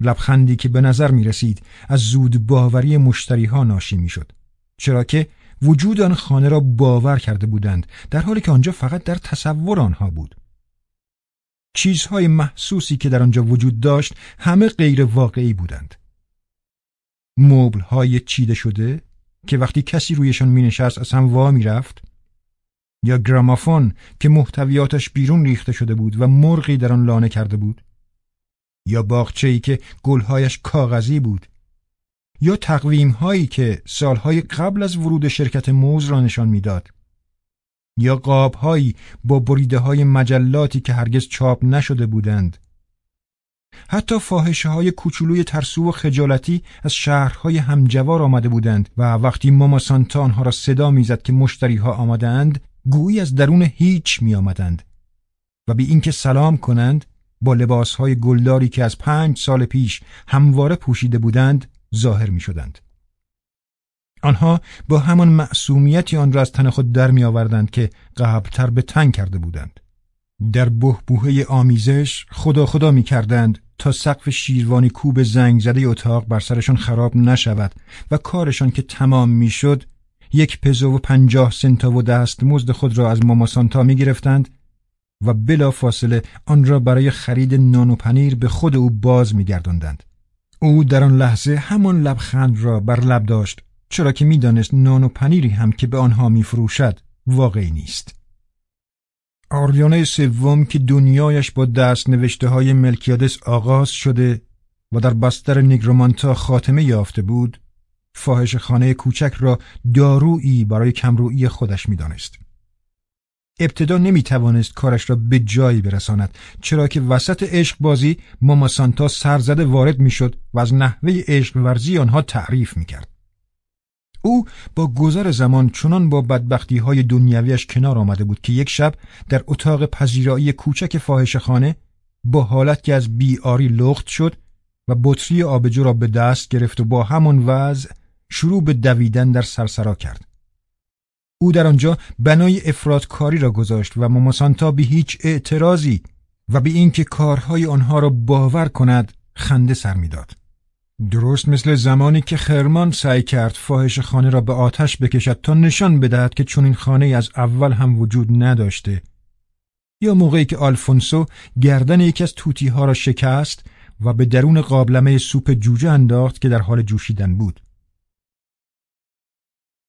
لبخندی که به نظر می رسید از زود باوری مشتری ها ناشی می شد. چرا که وجود آن خانه را باور کرده بودند در حالی که آنجا فقط در تصور آنها بود چیزهای محسوسی که در آنجا وجود داشت همه غیر واقعی بودند مبلهای چیده شده که وقتی کسی رویشان می نشست از هم وا می رفت یا گرامافون که محتویاتش بیرون ریخته شده بود و مرغی در آن لانه کرده بود یا باغچه‌ای که گلهایش کاغذی بود یا تقویم هایی که سالهای قبل از ورود شرکت موز را نشان می‌داد یا قاب هایی با بریده های مجلاتی که هرگز چاپ نشده بودند. حتی فاحشه های کوچولوی ترسو و خجالتی از شهرهای همجوار آمده بودند و وقتی ماما سانتا آنها را صدا می‌زد که مشتری ها گویی از درون هیچ می آمدند و بی اینکه سلام کنند با لباسهای گلداری که از پنج سال پیش همواره پوشیده بودند ظاهر می شدند. آنها با همان معصومیتی آن را از تن خود در می آوردند که قبلتر به تنگ کرده بودند. در بهبوهه آمیزش خدا خدا می کردند تا سقف شیروانی کوب زنگ زده اتاق بر سرشان خراب نشود و کارشان که تمام می شد یک پزو و پنجاه سنتا و دست مزد خود را از ماما سانتا می گرفتند و بلا فاصله آن را برای خرید نان و پنیر به خود او باز می گردندند. او در آن لحظه همان لبخند را بر لب داشت چرا که می‌دانست نان و پنیری هم که به آنها میفروشد واقعی نیست. آریانه سوم که دنیایش با دست نوشته های ملکیادس آغاز شده و در بستر نیگرومانتا خاتمه یافته بود فاحش خانه کوچک را دارویی برای کمرویی خودش می‌دانست. ابتدا نمی توانست کارش را به جایی برساند چرا که وسط عشق بازی ماما سانتا سرزده وارد می‌شد و از نحوه عشق ورزی آنها تعریف می کرد. او با گذر زمان چنان با بدبختی های دنیویش کنار آمده بود که یک شب در اتاق پذیرایی کوچک فاحش خانه با حالت که از بیاری لخت شد و بطری آبجو را به دست گرفت و با همان وضع شروع به دویدن در سرسرا کرد. او در آنجا بنای افرادکاری را گذاشت و ماماسانتا به هیچ اعتراضی و به اینکه کارهای آنها را باور کند خنده سر می‌داد. درست مثل زمانی که خرمان سعی کرد فاحش خانه را به آتش بکشد تا نشان بدهد که چون این خانه از اول هم وجود نداشته یا موقعی که آلفونسو گردن یکی از توتی ها را شکست و به درون قابلمه سوپ جوجه انداخت که در حال جوشیدن بود.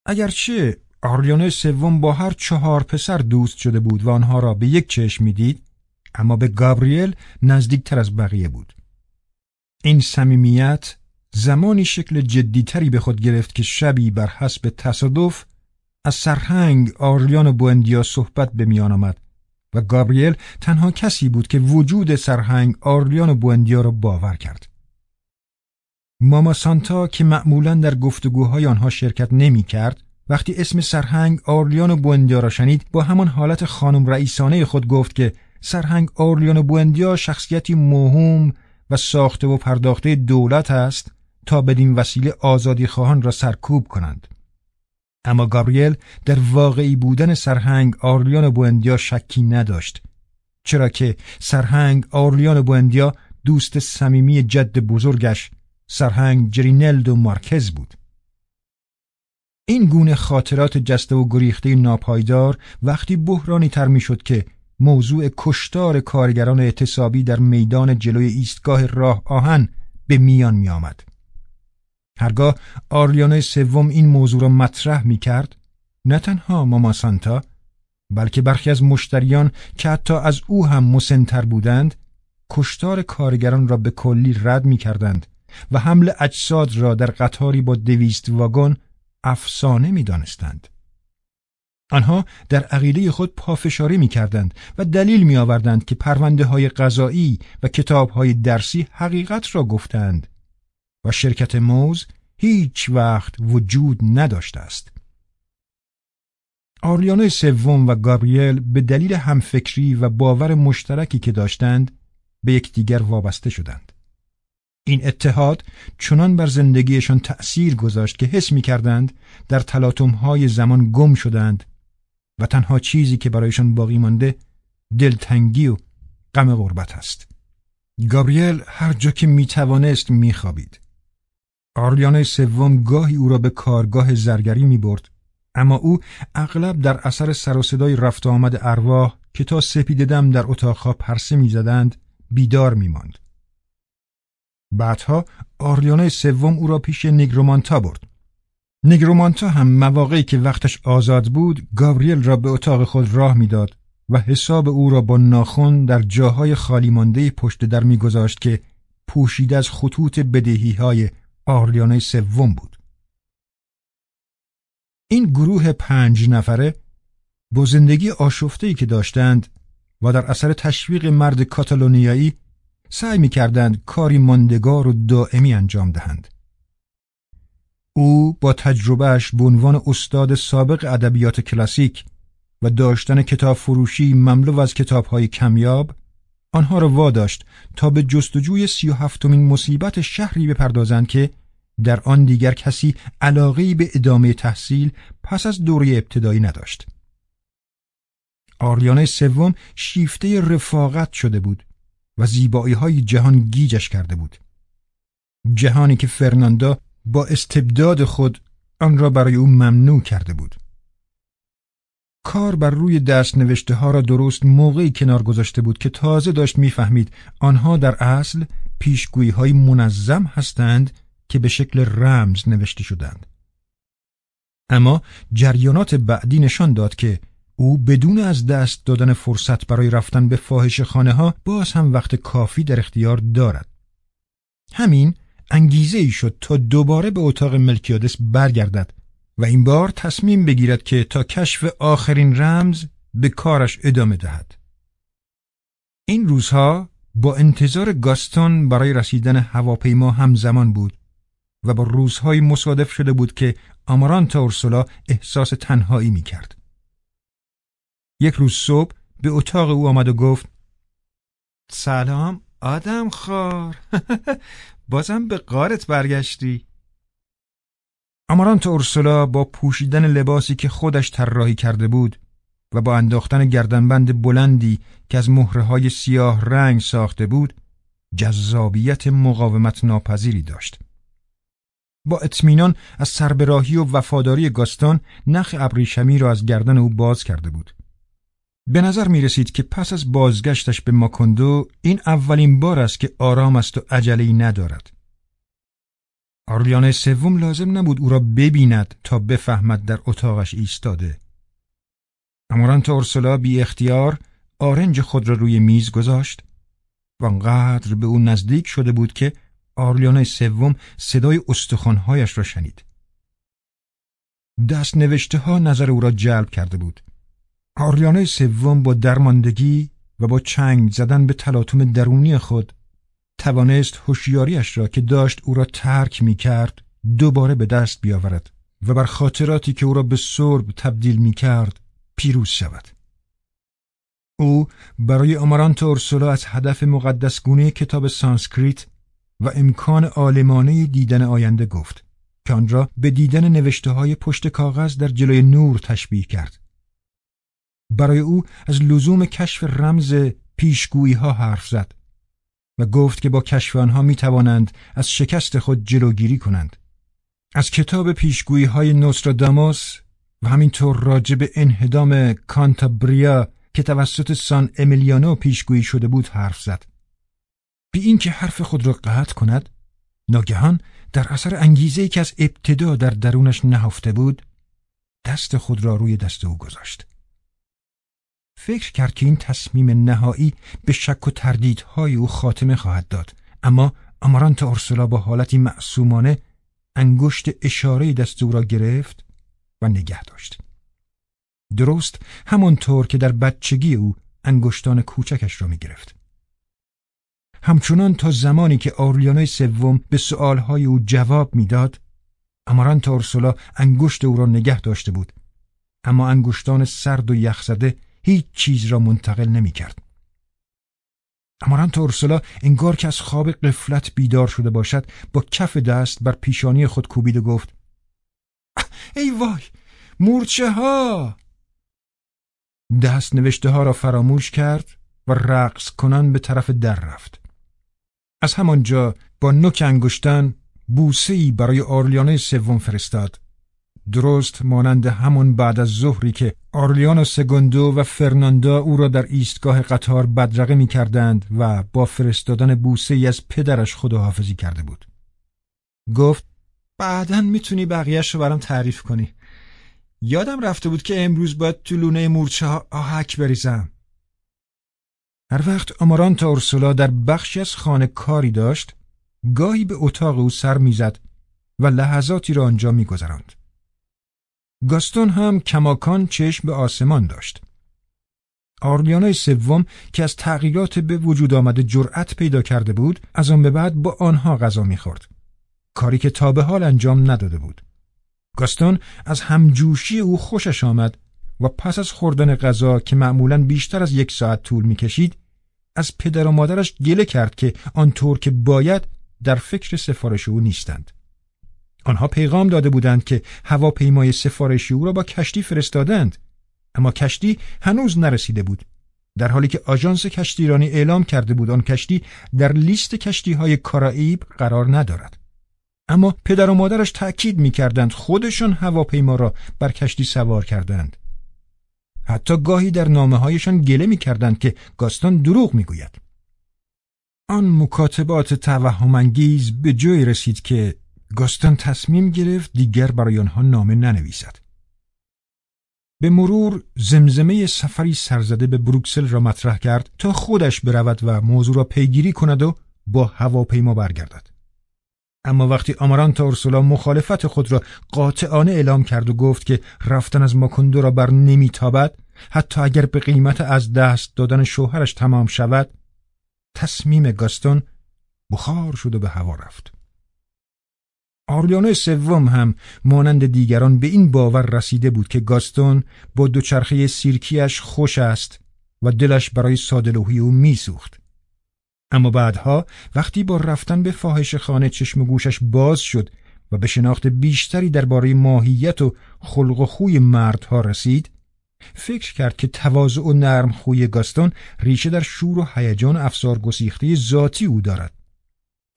اگرچه آریانه سوم با هر چهار پسر دوست شده بود و آنها را به یک چشم می‌دید اما به گابریل نزدیکتر از بقیه بود این صمیمیت زمانی شکل جدیتری به خود گرفت که شبی بر حسب تصادف از سرهنگ آرلیان و بوندیا صحبت به میان آمد و گابریل تنها کسی بود که وجود سرهنگ آرلیان و بوندیا را باور کرد. ماما سانتا که معمولا در گفتگوهای آنها شرکت نمی کرد وقتی اسم سرهنگ آرلیان و بوندیا را شنید با همان حالت خانم رئیسانه خود گفت که سرهنگ آرلیان و بوندیا شخصیتی مهم و ساخته و پرداخته دولت است تا بدین وسیله آزادی خواهان را سرکوب کنند. اما گابریل در واقعی بودن سرهنگ آرلیان بوندیا شکی نداشت چرا که سرهنگ آرلیان بوندیا دوست صمیمی جد بزرگش سرهنگ جرینلد و مارکز بود این گونه خاطرات جسته و گریخته ناپایدار وقتی بحرانی تر می شد که موضوع کشتار کارگران اعتصابی در میدان جلوی ایستگاه راه آهن به میان می آمد. هرگاه آریانه سوم این موضوع را مطرح می کرد نه تنها ماما سانتا بلکه برخی از مشتریان که حتی از او هم مسنتر بودند کشتار کارگران را به کلی رد می کردند و حمل اجساد را در قطاری با دویست واگن افسانه می دانستند. آنها در عقیده خود پافشاری می کردند و دلیل می آوردند که پرونده های قضایی و کتاب های درسی حقیقت را گفتند و شرکت موز هیچ وقت وجود نداشته است. آریانه سوم و گابریل به دلیل همفکری و باور مشترکی که داشتند به یکدیگر وابسته شدند. این اتحاد چنان بر زندگیشان تأثیر گذاشت که حس می کردند در تلاطمهای زمان گم شدند و تنها چیزی که برایشان باقی مانده دلتنگی و غم غربت است. گابریل هر جا که می توانست می خوابید. آرلیانه سوم گاهی او را به کارگاه زرگری می برد اما او اغلب در اثر سر و صدای رفت آمد ارواح که تا سپید دم در اتاقها پرسه می‌زدند بیدار میماند. بعدها آرلیانه سوم او را پیش نگرومانتا برد. نگرومانتا هم مواقعی که وقتش آزاد بود گابریل را به اتاق خود راه می‌داد و حساب او را با ناخن در جاهای خالی مانده پشت در میگذاشت که پوشیده از خطوط بدهی های آرلیانه سوم بود. این گروه پنج نفره با زندگی آشفتهی که داشتند و در اثر تشویق مرد کاتالونیایی سعی می کردند کاری ماندگار و دائمی انجام دهند. او با تجربهش به عنوان استاد سابق ادبیات کلاسیک و داشتن کتاب فروشی مملو از کتابهای کمیاب آنها را واداشت تا به جستجوی سی و هفتمین مصیبت شهری بپردازند که در آن دیگر کسی علاقه به ادامه تحصیل پس از دوره ابتدایی نداشت. آریانه سوم شیفته رفاقت شده بود و زیبایی های جهان گیجش کرده بود. جهانی که فرناندا با استبداد خود آن را برای او ممنوع کرده بود. کار بر روی دست نوشته ها را درست موقعی کنار گذاشته بود که تازه داشت می‌فهمید آنها در اصل پیشگویی های منظم هستند که به شکل رمز نوشته شدند. اما جریانات بعدی نشان داد که او بدون از دست دادن فرصت برای رفتن به فاحش خانه ها باز هم وقت کافی در اختیار دارد. همین انگیزه ای شد تا دوباره به اتاق ملکیادس برگردد و این بار تصمیم بگیرد که تا کشف آخرین رمز به کارش ادامه دهد. این روزها با انتظار گاستون برای رسیدن هواپیما همزمان بود و با روزهای مصادف شده بود که آمارانتا اورسولا احساس تنهایی می کرد. یک روز صبح به اتاق او آمد و گفت سلام آدم خار بازم به قارت برگشتی آمارانتا اورسولا با پوشیدن لباسی که خودش طراحی کرده بود و با انداختن گردنبند بلندی که از مهره سیاه رنگ ساخته بود جذابیت مقاومت ناپذیری داشت. با اطمینان از سربراهی و وفاداری گاستان نخ ابریشمی را از گردن او باز کرده بود. به نظر می رسید که پس از بازگشتش به ماکندو این اولین بار است که آرام است و عجله‌ای ندارد. آرلیانه سوم لازم نبود او را ببیند تا بفهمد در اتاقش ایستاده. امورانت اورسولا بی اختیار آرنج خود را روی میز گذاشت و انقدر به او نزدیک شده بود که آرلیانه سوم صدای استخوانهایش را شنید. دست نوشته ها نظر او را جلب کرده بود. آرلیانه سوم با درماندگی و با چنگ زدن به تلاطم درونی خود توانست هوشیاریش را که داشت او را ترک می کرد دوباره به دست بیاورد و بر خاطراتی که او را به سرب تبدیل می کرد پیروز شود. او برای آمارانتا اورسولا از هدف مقدس‌گونه کتاب سانسکریت و امکان عالمانه دیدن آینده گفت که آن را به دیدن نوشته های پشت کاغذ در جلوی نور تشبیه کرد. برای او از لزوم کشف رمز پیشگویی ها حرف زد و گفت که با کشف آنها می توانند از شکست خود جلوگیری کنند. از کتاب پیشگویی های نوستراداموس و همینطور راجع به انهدام کانتابریا که توسط سان امیلیانو پیشگویی شده بود حرف زد. بی اینکه حرف خود را قطع کند ناگهان در اثر انگیزه که از ابتدا در درونش نهفته بود دست خود را روی دست او گذاشت فکر کرد که این تصمیم نهایی به شک و تردیدهای او خاتمه خواهد داد. اما امارانت اورسولا با حالتی معصومانه انگشت اشاره دست او را گرفت و نگه داشت. درست همانطور که در بچگی او انگشتان کوچکش را می گرفت همچنان تا زمانی که آرلیانای سوم به سؤالهای او جواب می‌داد امارانت اورسولا انگشت او را نگه داشته بود. اما انگشتان سرد و یخزده هیچ چیز را منتقل نمی کرد. امارانت اورسولا انگار که از خواب قفلت بیدار شده باشد با کف دست بر پیشانی خود کوبید و گفت ای وای مورچه ها! دست نوشته ها را فراموش کرد و رقص کنان به طرف در رفت. از همانجا با نوک انگشتن بوسه برای آرلیانه سوم فرستاد. درست مانند همون بعد از ظهری که آرلیان سگوندو و فرناندا او را در ایستگاه قطار بدرقه می کردند و با فرستادن بوسه ای از پدرش خداحافظی کرده بود. گفت بعدا می‌تونی بقیهش رو برام تعریف کنی. یادم رفته بود که امروز باید تو لونه مورچه ها آهک بریزم. هر وقت آمارانتا اورسولا در بخشی از خانه کاری داشت گاهی به اتاق او سر می‌زد و لحظاتی را آنجا میگذراند. گاستون هم کماکان چشم به آسمان داشت. آرلیانای سوم که از تغییرات به وجود آمده جرأت پیدا کرده بود از آن به بعد با آنها غذا می‌خورد. کاری که تا به حال انجام نداده بود. گاستون از همجوشی او خوشش آمد و پس از خوردن غذا که معمولا بیشتر از یک ساعت طول می‌کشید از پدر و مادرش گله کرد که آنطور که باید در فکر سفارش او نیستند. آنها پیغام داده بودند که هواپیمای سفارشی او را با کشتی فرستادند. اما کشتی هنوز نرسیده بود. در حالی که آژانس کشتیرانی اعلام کرده بود آن کشتی در لیست کشتی های کارائیب قرار ندارد. اما پدر و مادرش تأکید می کردند خودشان هواپیما را بر کشتی سوار کردند. حتی گاهی در نامه هایشان گله می کردند که گاستان دروغ می گوید. آن مکاتبات توهمانگیز به جای رسید که گاستان تصمیم گرفت دیگر برای آنها نامه ننویسد. به مرور زمزمه سفری سرزده به بروکسل را مطرح کرد تا خودش برود و موضوع را پیگیری کند و با هواپیما برگردد. اما وقتی آمارانتا اورسولا مخالفت خود را قاطعانه اعلام کرد و گفت که رفتن از ماکندو را بر نمیتابد حتی اگر به قیمت از دست دادن شوهرش تمام شود تصمیم گاستون بخار شد و به هوا رفت. آرلیانو سوم هم مانند دیگران به این باور رسیده بود که گاستون با دوچرخه سیرکیش خوش است و دلش برای سادلوهی او میسوخت. اما بعدها وقتی با رفتن به فاحش خانه چشم و گوشش باز شد و به شناخت بیشتری درباره ماهیت و خلق و خوی مردها رسید فکر کرد که تواضع و نرم خوی گاستون ریشه در شور و هیجان افسار گسیخته ذاتی او دارد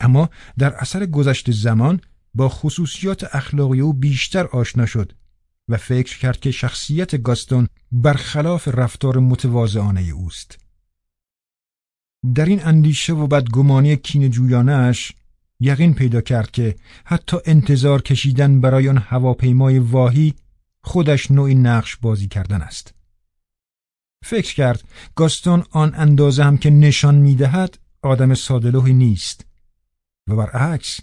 اما در اثر گذشت زمان با خصوصیات اخلاقی او بیشتر آشنا شد و فکر کرد که شخصیت گاستون برخلاف رفتار متواضعانه اوست. در این اندیشه و بدگمانی کین جویانش یقین پیدا کرد که حتی انتظار کشیدن برای آن هواپیمای واهی خودش نوعی نقش بازی کردن است. فکر کرد گاستون آن اندازه هم که نشان می‌دهد آدم سادلوهی نیست و برعکس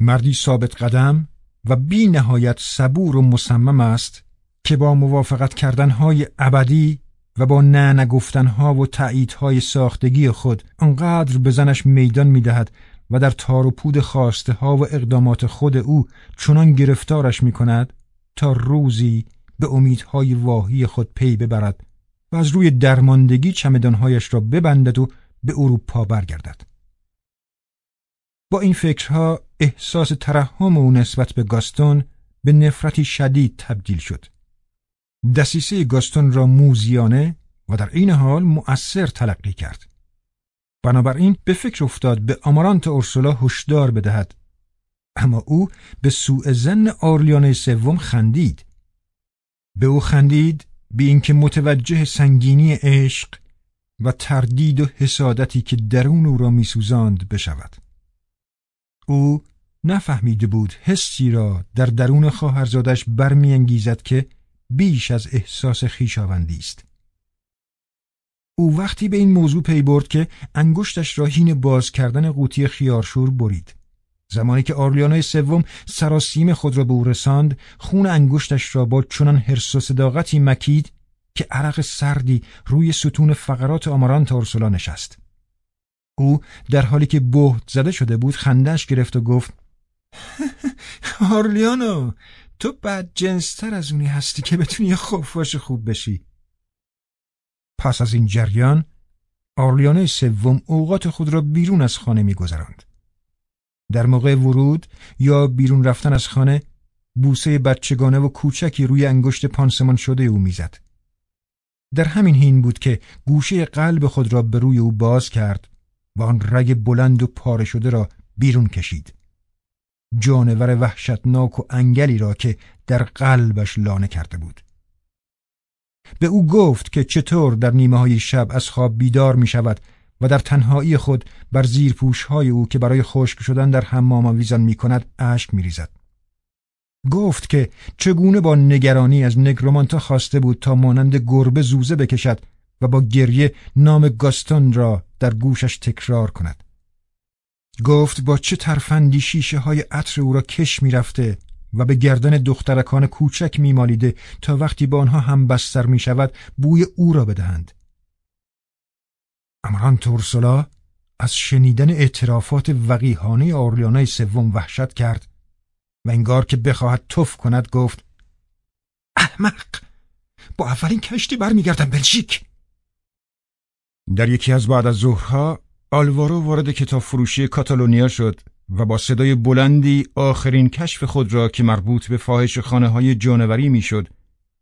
مردی ثابت قدم و بی نهایت صبور و مصمم است که با موافقت کردنهای ابدی و با نه نگفتنها و تاییدهای ساختگی خود آنقدر به زنش میدان می‌دهد و در تار و پود خواسته ها و اقدامات خود او چنان گرفتارش می کند تا روزی به امیدهای واهی خود پی ببرد و از روی درماندگی چمدانهایش را ببندد و به اروپا برگردد. با این فکرها احساس ترحم او نسبت به گاستون به نفرتی شدید تبدیل شد. دسیسه گاستون را موزیانه و در این حال مؤثر تلقی کرد. بنابراین به فکر افتاد به آمارانت اورسولا هشدار بدهد اما او به سوء زن آرلیانه سوم خندید به او خندید به اینکه متوجه سنگینی عشق و تردید و حسادتی که درون او را میسوزاند بشود او نفهمیده بود حسی را در درون خواهرزادش برمیانگیزد که بیش از احساس خیشاوندی است. او وقتی به این موضوع پی برد که انگشتش را هین باز کردن قوطی خیارشور برید. زمانی که آرلیانای سوم سراسیم خود را به او رساند خون انگشتش را با چنان حرس و صداقتی مکید که عرق سردی روی ستون فقرات آمارانت اورسولا نشست. او در حالی که بهت زده شده بود خندش گرفت و گفت آرلیانو تو بد جنستر از اونی هستی که بتونی یه خفاش خوب بشی پس از این جریان آرلیانه سوم اوقات خود را بیرون از خانه میگذراند در موقع ورود یا بیرون رفتن از خانه بوسه بچگانه و کوچکی روی انگشت پانسمان شده او می‌زد. در همین حین بود که گوشه قلب خود را به روی او باز کرد و آن رگ بلند و پاره شده را بیرون کشید. جانور وحشتناک و انگلی را که در قلبش لانه کرده بود به او گفت که چطور در نیمه های شب از خواب بیدار می شود و در تنهایی خود بر زیر های او که برای خشک شدن در حمام آویزان می کند اشک می ریزد. گفت که چگونه با نگرانی از نگرومانتا خواسته بود تا مانند گربه زوزه بکشد و با گریه نام گاستون را در گوشش تکرار کند. گفت با چه ترفندی شیشه های عطر او را کش می‌رفته و به گردن دخترکان کوچک میمالیده تا وقتی با آنها هم بستر می شود بوی او را بدهند. امران تورسولا از شنیدن اعترافات وقیحانه آرلیانای سوم وحشت کرد و انگار که بخواهد تف کند گفت احمق با اولین کشتی برمیگردم بلژیک در یکی از بعد از ظهرها آلوارو وارد کتاب فروشی کاتالونیا شد و با صدای بلندی آخرین کشف خود را که مربوط به فاحش خانه های جانوری می‌شد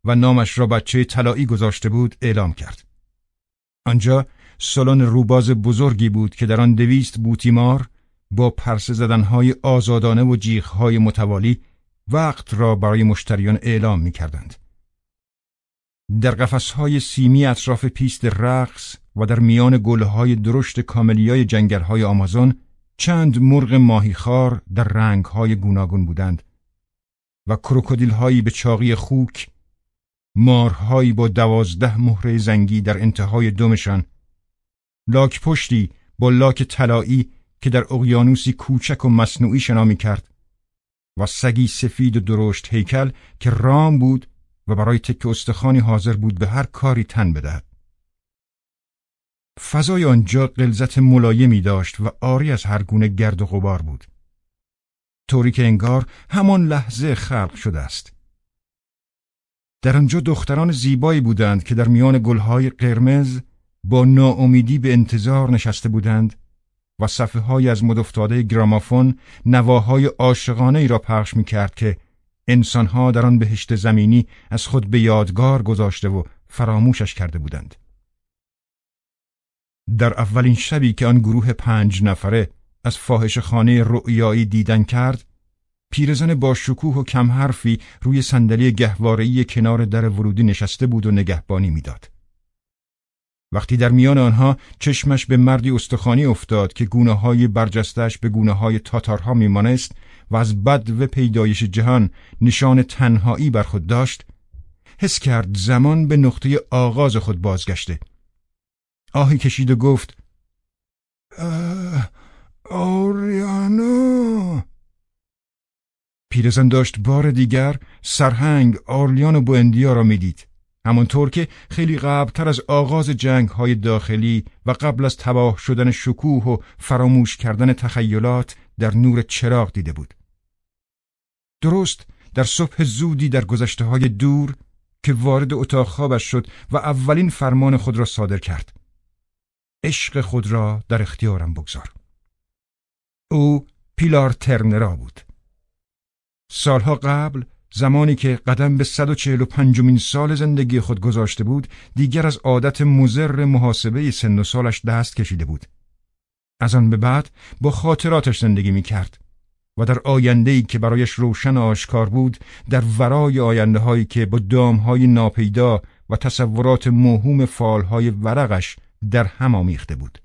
و نامش را بچه طلایی گذاشته بود اعلام کرد. آنجا سالن روباز بزرگی بود که در آن دویست بوتیمار با پرسه زدنهای آزادانه و جیغهای متوالی وقت را برای مشتریان اعلام می کردند. در قفسهای سیمی اطراف پیست رقص و در میان گلهای درشت کاملیای جنگلهای آمازون چند مرغ ماهیخوار در رنگهای گوناگون بودند و کروکودیلهایی به چاقی خوک مارهایی با دوازده مهره زنگی در انتهای دمشان لاک پشتی با لاک طلایی که در اقیانوسی کوچک و مصنوعی شنا می کرد و سگی سفید و درشت هیکل که رام بود و برای تک استخانی حاضر بود به هر کاری تن بدهد. فضای آنجا قلزت ملایمی داشت و آری از هر گونه گرد و غبار بود. طوری که انگار همان لحظه خلق شده است. در آنجا دختران زیبایی بودند که در میان گلهای قرمز با ناامیدی به انتظار نشسته بودند و صفحه های از مدفتاده گرامافون نواهای عاشقانه ای را پخش می کرد که انسانها در آن بهشت زمینی از خود به یادگار گذاشته و فراموشش کرده بودند. در اولین شبی که آن گروه پنج نفره از فاحش خانه رؤیایی دیدن کرد، پیرزن با شکوه و کم حرفی روی صندلی گهواره‌ای کنار در ورودی نشسته بود و نگهبانی می‌داد. وقتی در میان آنها چشمش به مردی استخوانی افتاد که گونه های برجستش به گونه های تاتارها میمانست و از بد و پیدایش جهان نشان تنهایی بر خود داشت حس کرد زمان به نقطه آغاز خود بازگشته آهی کشید و گفت آریانا پیرزن داشت بار دیگر سرهنگ آرلیان و بوندیا را می‌دید همانطور که خیلی قبلتر از آغاز جنگ های داخلی و قبل از تباه شدن شکوه و فراموش کردن تخیلات در نور چراغ دیده بود. درست در صبح زودی در گذشته های دور که وارد اتاق خوابش شد و اولین فرمان خود را صادر کرد. عشق خود را در اختیارم بگذار. او پیلار ترنرا بود. سالها قبل زمانی که قدم به 145 سال زندگی خود گذاشته بود دیگر از عادت مزر محاسبه سن و سالش دست کشیده بود از آن به بعد با خاطراتش زندگی می کرد و در آینده که برایش روشن آشکار بود در ورای آینده هایی که با دام های ناپیدا و تصورات موهوم فالهای ورقش در هم آمیخته بود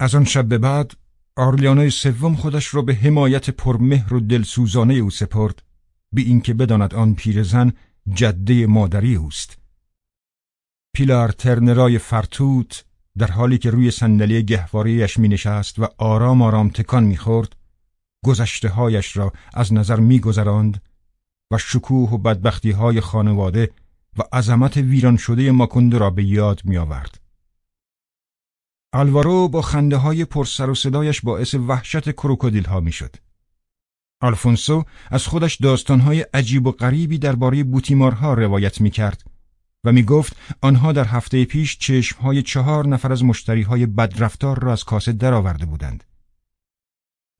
از آن شب به بعد آرلیانای سوم خودش را به حمایت پرمهر و دلسوزانه او سپرد به اینکه بداند آن پیرزن جده مادری اوست پیلار ترنرای فرتوت در حالی که روی صندلی گهواریش می نشست و آرام آرام تکان می خورد گذشته هایش را از نظر می گذراند و شکوه و بدبختی های خانواده و عظمت ویران شده ماکوندو را به یاد می آورد. الوارو با خنده های پرسر و صدایش باعث وحشت کروکودیل ها می شد. آلفونسو از خودش داستانهای عجیب و غریبی درباره بوتیمارها روایت می کرد و می گفت آنها در هفته پیش چشمهای چهار نفر از مشتریهای بدرفتار را از کاسه درآورده بودند.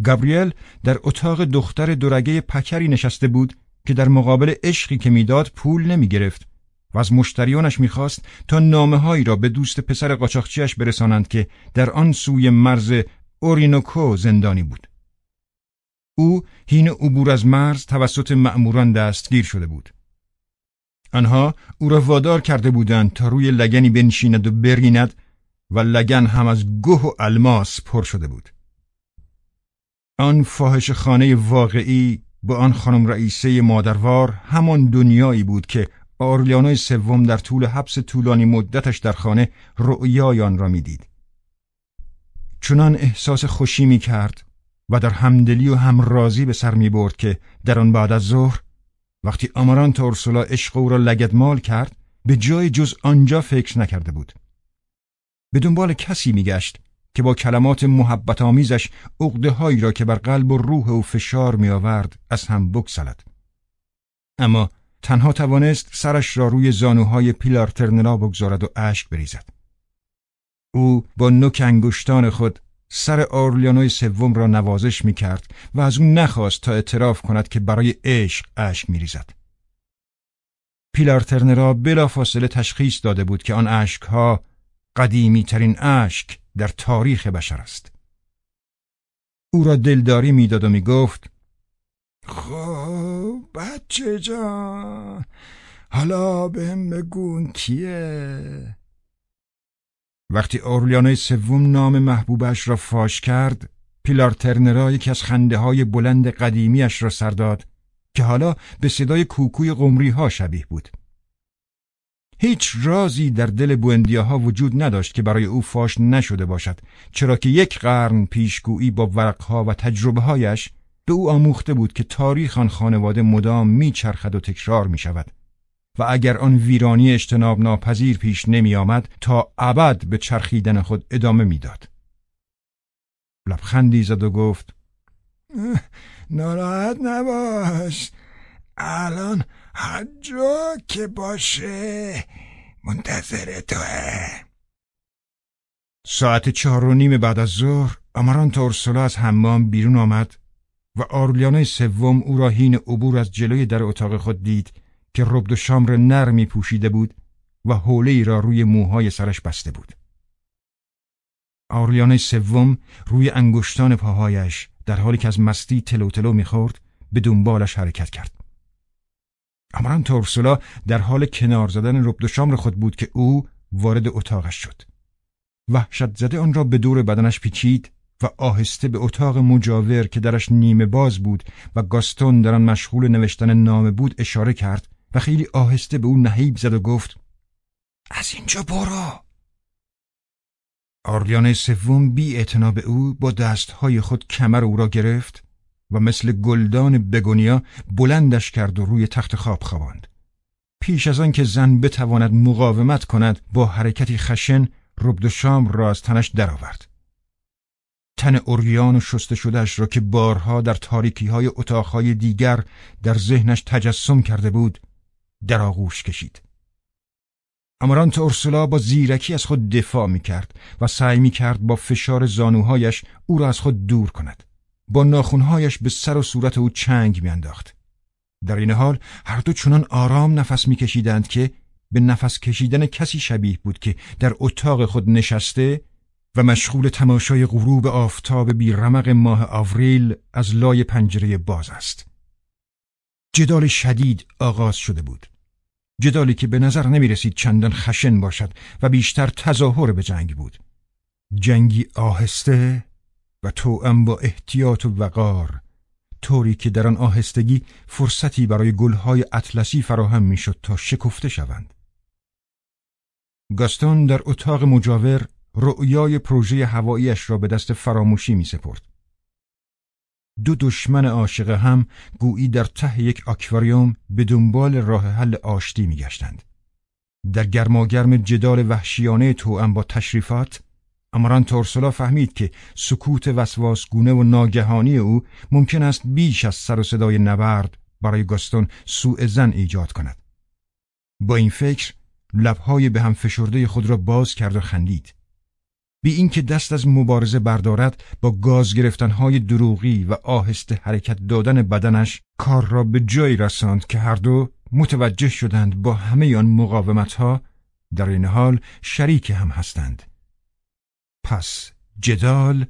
گابریل در اتاق دختر دورگه پکری نشسته بود که در مقابل عشقی که می‌داد پول نمی گرفت و از مشتریانش می‌خواست تا نامه هایی را به دوست پسر قاچاقچیش برسانند که در آن سوی مرز اورینوکو زندانی بود. او هین عبور از مرز توسط مأموران دستگیر شده بود. آنها او را وادار کرده بودند تا روی لگنی بنشیند و بریند و لگن هم از گوه و الماس پر شده بود. آن فاحش خانه واقعی با آن خانم رئیسه مادروار همان دنیایی بود که آرلیانوی سوم در طول حبس طولانی مدتش در خانه رؤیای آن را می‌دید. چنان احساس خوشی می کرد و در همدلی و همرازی به سر می برد که در آن بعد از ظهر وقتی آمارانت اورسولا عشق او را مال کرد به جای جز آنجا فکر نکرده بود. به دنبال کسی میگشت که با کلمات محبت آمیزش اقده هایی را که بر قلب و روح او فشار می آورد از هم بکسلد. اما تنها توانست سرش را روی زانوهای پیلار ترنلا بگذارد و اشک بریزد. او با نوک انگشتان خود سر آرلیانوی سوم را نوازش می کرد و از او نخواست تا اعتراف کند که برای عشق اشک می ریزد. پیلار ترنرا بلا فاصله تشخیص داده بود که آن اشکها قدیمی ترین اشک در تاریخ بشر است. او را دلداری می‌داد و می گفت خب بچه جان حالا بهم بگون کیه؟ وقتی اورلیانوی سوم نام محبوبش را فاش کرد پیلار ترنرا یکی از خنده های بلند قدیمیش را سرداد که حالا به صدای کوکوی قمری ها شبیه بود. هیچ رازی در دل بوندیاها وجود نداشت که برای او فاش نشده باشد چرا که یک قرن پیشگویی با ورقها و تجربه هایش به او آموخته بود که تاریخ آن خانواده مدام میچرخد و تکرار می شود و اگر آن ویرانی اجتناب ناپذیر پیش نمی آمد تا ابد به چرخیدن خود ادامه می‌داد. لبخندی زد و گفت ناراحت نباش. الان هر جا که باشه منتظر توه. ساعت چهار و نیم بعد از ظهر امارانت اورسولا از حمام بیرون آمد. و آرلیانه سوم او را هین عبور از جلوی در اتاق خود دید که ربد و شامر نرمی پوشیده بود و حوله را روی موهای سرش بسته بود. آرلیانه سوم روی انگشتان پاهایش در حالی که از مستی تلو تلو می‌خورد به دنبالش حرکت کرد. امران تورسولا در حال کنار زدن ربد و شامر خود بود که او وارد اتاقش شد. وحشت زده آن را به دور بدنش پیچید و آهسته به اتاق مجاور که درش نیمه باز بود و گاستون در آن مشغول نوشتن نامه بود اشاره کرد و خیلی آهسته به او نهیب زد و گفت از اینجا برو آریان سوم بی به او با دستهای خود کمر او را گرفت و مثل گلدان بگونیا بلندش کرد و روی تخت خواب خواند. پیش از آن که زن بتواند مقاومت کند با حرکتی خشن ربد و شام را از تنش درآورد. تن اوریان و شسته شدهش را که بارها در تاریکی های اتاقهای دیگر در ذهنش تجسم کرده بود در آغوش کشید. امرانت اورسولا با زیرکی از خود دفاع می کرد و سعی می کرد با فشار زانوهایش او را از خود دور کند. با ناخونهایش به سر و صورت او چنگ میانداخت. در این حال هر دو چنان آرام نفس میکشیدند که به نفس کشیدن کسی شبیه بود که در اتاق خود نشسته و مشغول تماشای غروب آفتاب بیرمق ماه آوریل از لای پنجره باز است. جدال شدید آغاز شده بود. جدالی که به نظر نمی رسید چندان خشن باشد و بیشتر تظاهر به جنگ بود. جنگی آهسته و توأم با احتیاط و وقار طوری که در آن آهستگی فرصتی برای گلهای اطلسی فراهم می‌شد تا شکفته شوند. گاستون در اتاق مجاور رؤیای پروژه هواییش را به دست فراموشی می سپرد. دو دشمن عاشق هم گویی در ته یک آکواریوم به دنبال راه حل آشتی می گشتند. در گرماگرم جدال وحشیانه توأم با تشریفات امران تورسولا فهمید که سکوت وسواسگونه و ناگهانی او ممکن است بیش از سر و صدای نبرد برای گاستون سوء زن ایجاد کند. با این فکر لبهای به هم فشرده خود را باز کرد و خندید. بی اینکه دست از مبارزه بردارد با گاز گرفتنهای دروغی و آهسته حرکت دادن بدنش کار را به جایی رساند که هر دو متوجه شدند با همه آن مقاومتها در این حال شریک هم هستند. پس جدال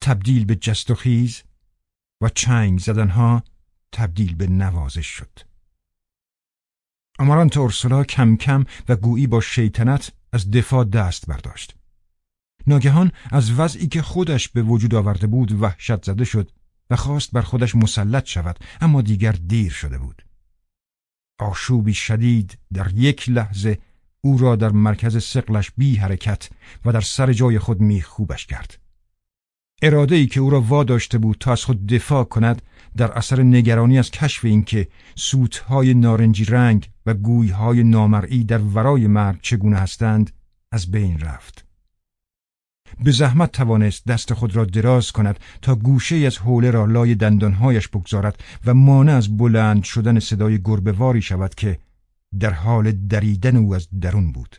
تبدیل به جست و خیز و چنگ زدنها تبدیل به نوازش شد. آمارانت اورسولا کم کم و گویی با شیطنت از دفاع دست برداشت. ناگهان از وضعی که خودش به وجود آورده بود وحشت زده شد و خواست بر خودش مسلط شود اما دیگر دیر شده بود. آشوبی شدید در یک لحظه او را در مرکز سقلش بی حرکت و در سر جای خود میخوبش کرد. اراده ای که او را واداشته بود تا از خود دفاع کند در اثر نگرانی از کشف اینکه سوتهای نارنجی رنگ و گویهای نامرئی در ورای مرگ چگونه هستند از بین رفت. به زحمت توانست دست خود را دراز کند تا گوشه از حوله را لای دندانهایش بگذارد و مانع از بلند شدن صدای گربهواری شود که در حال دریدن او از درون بود.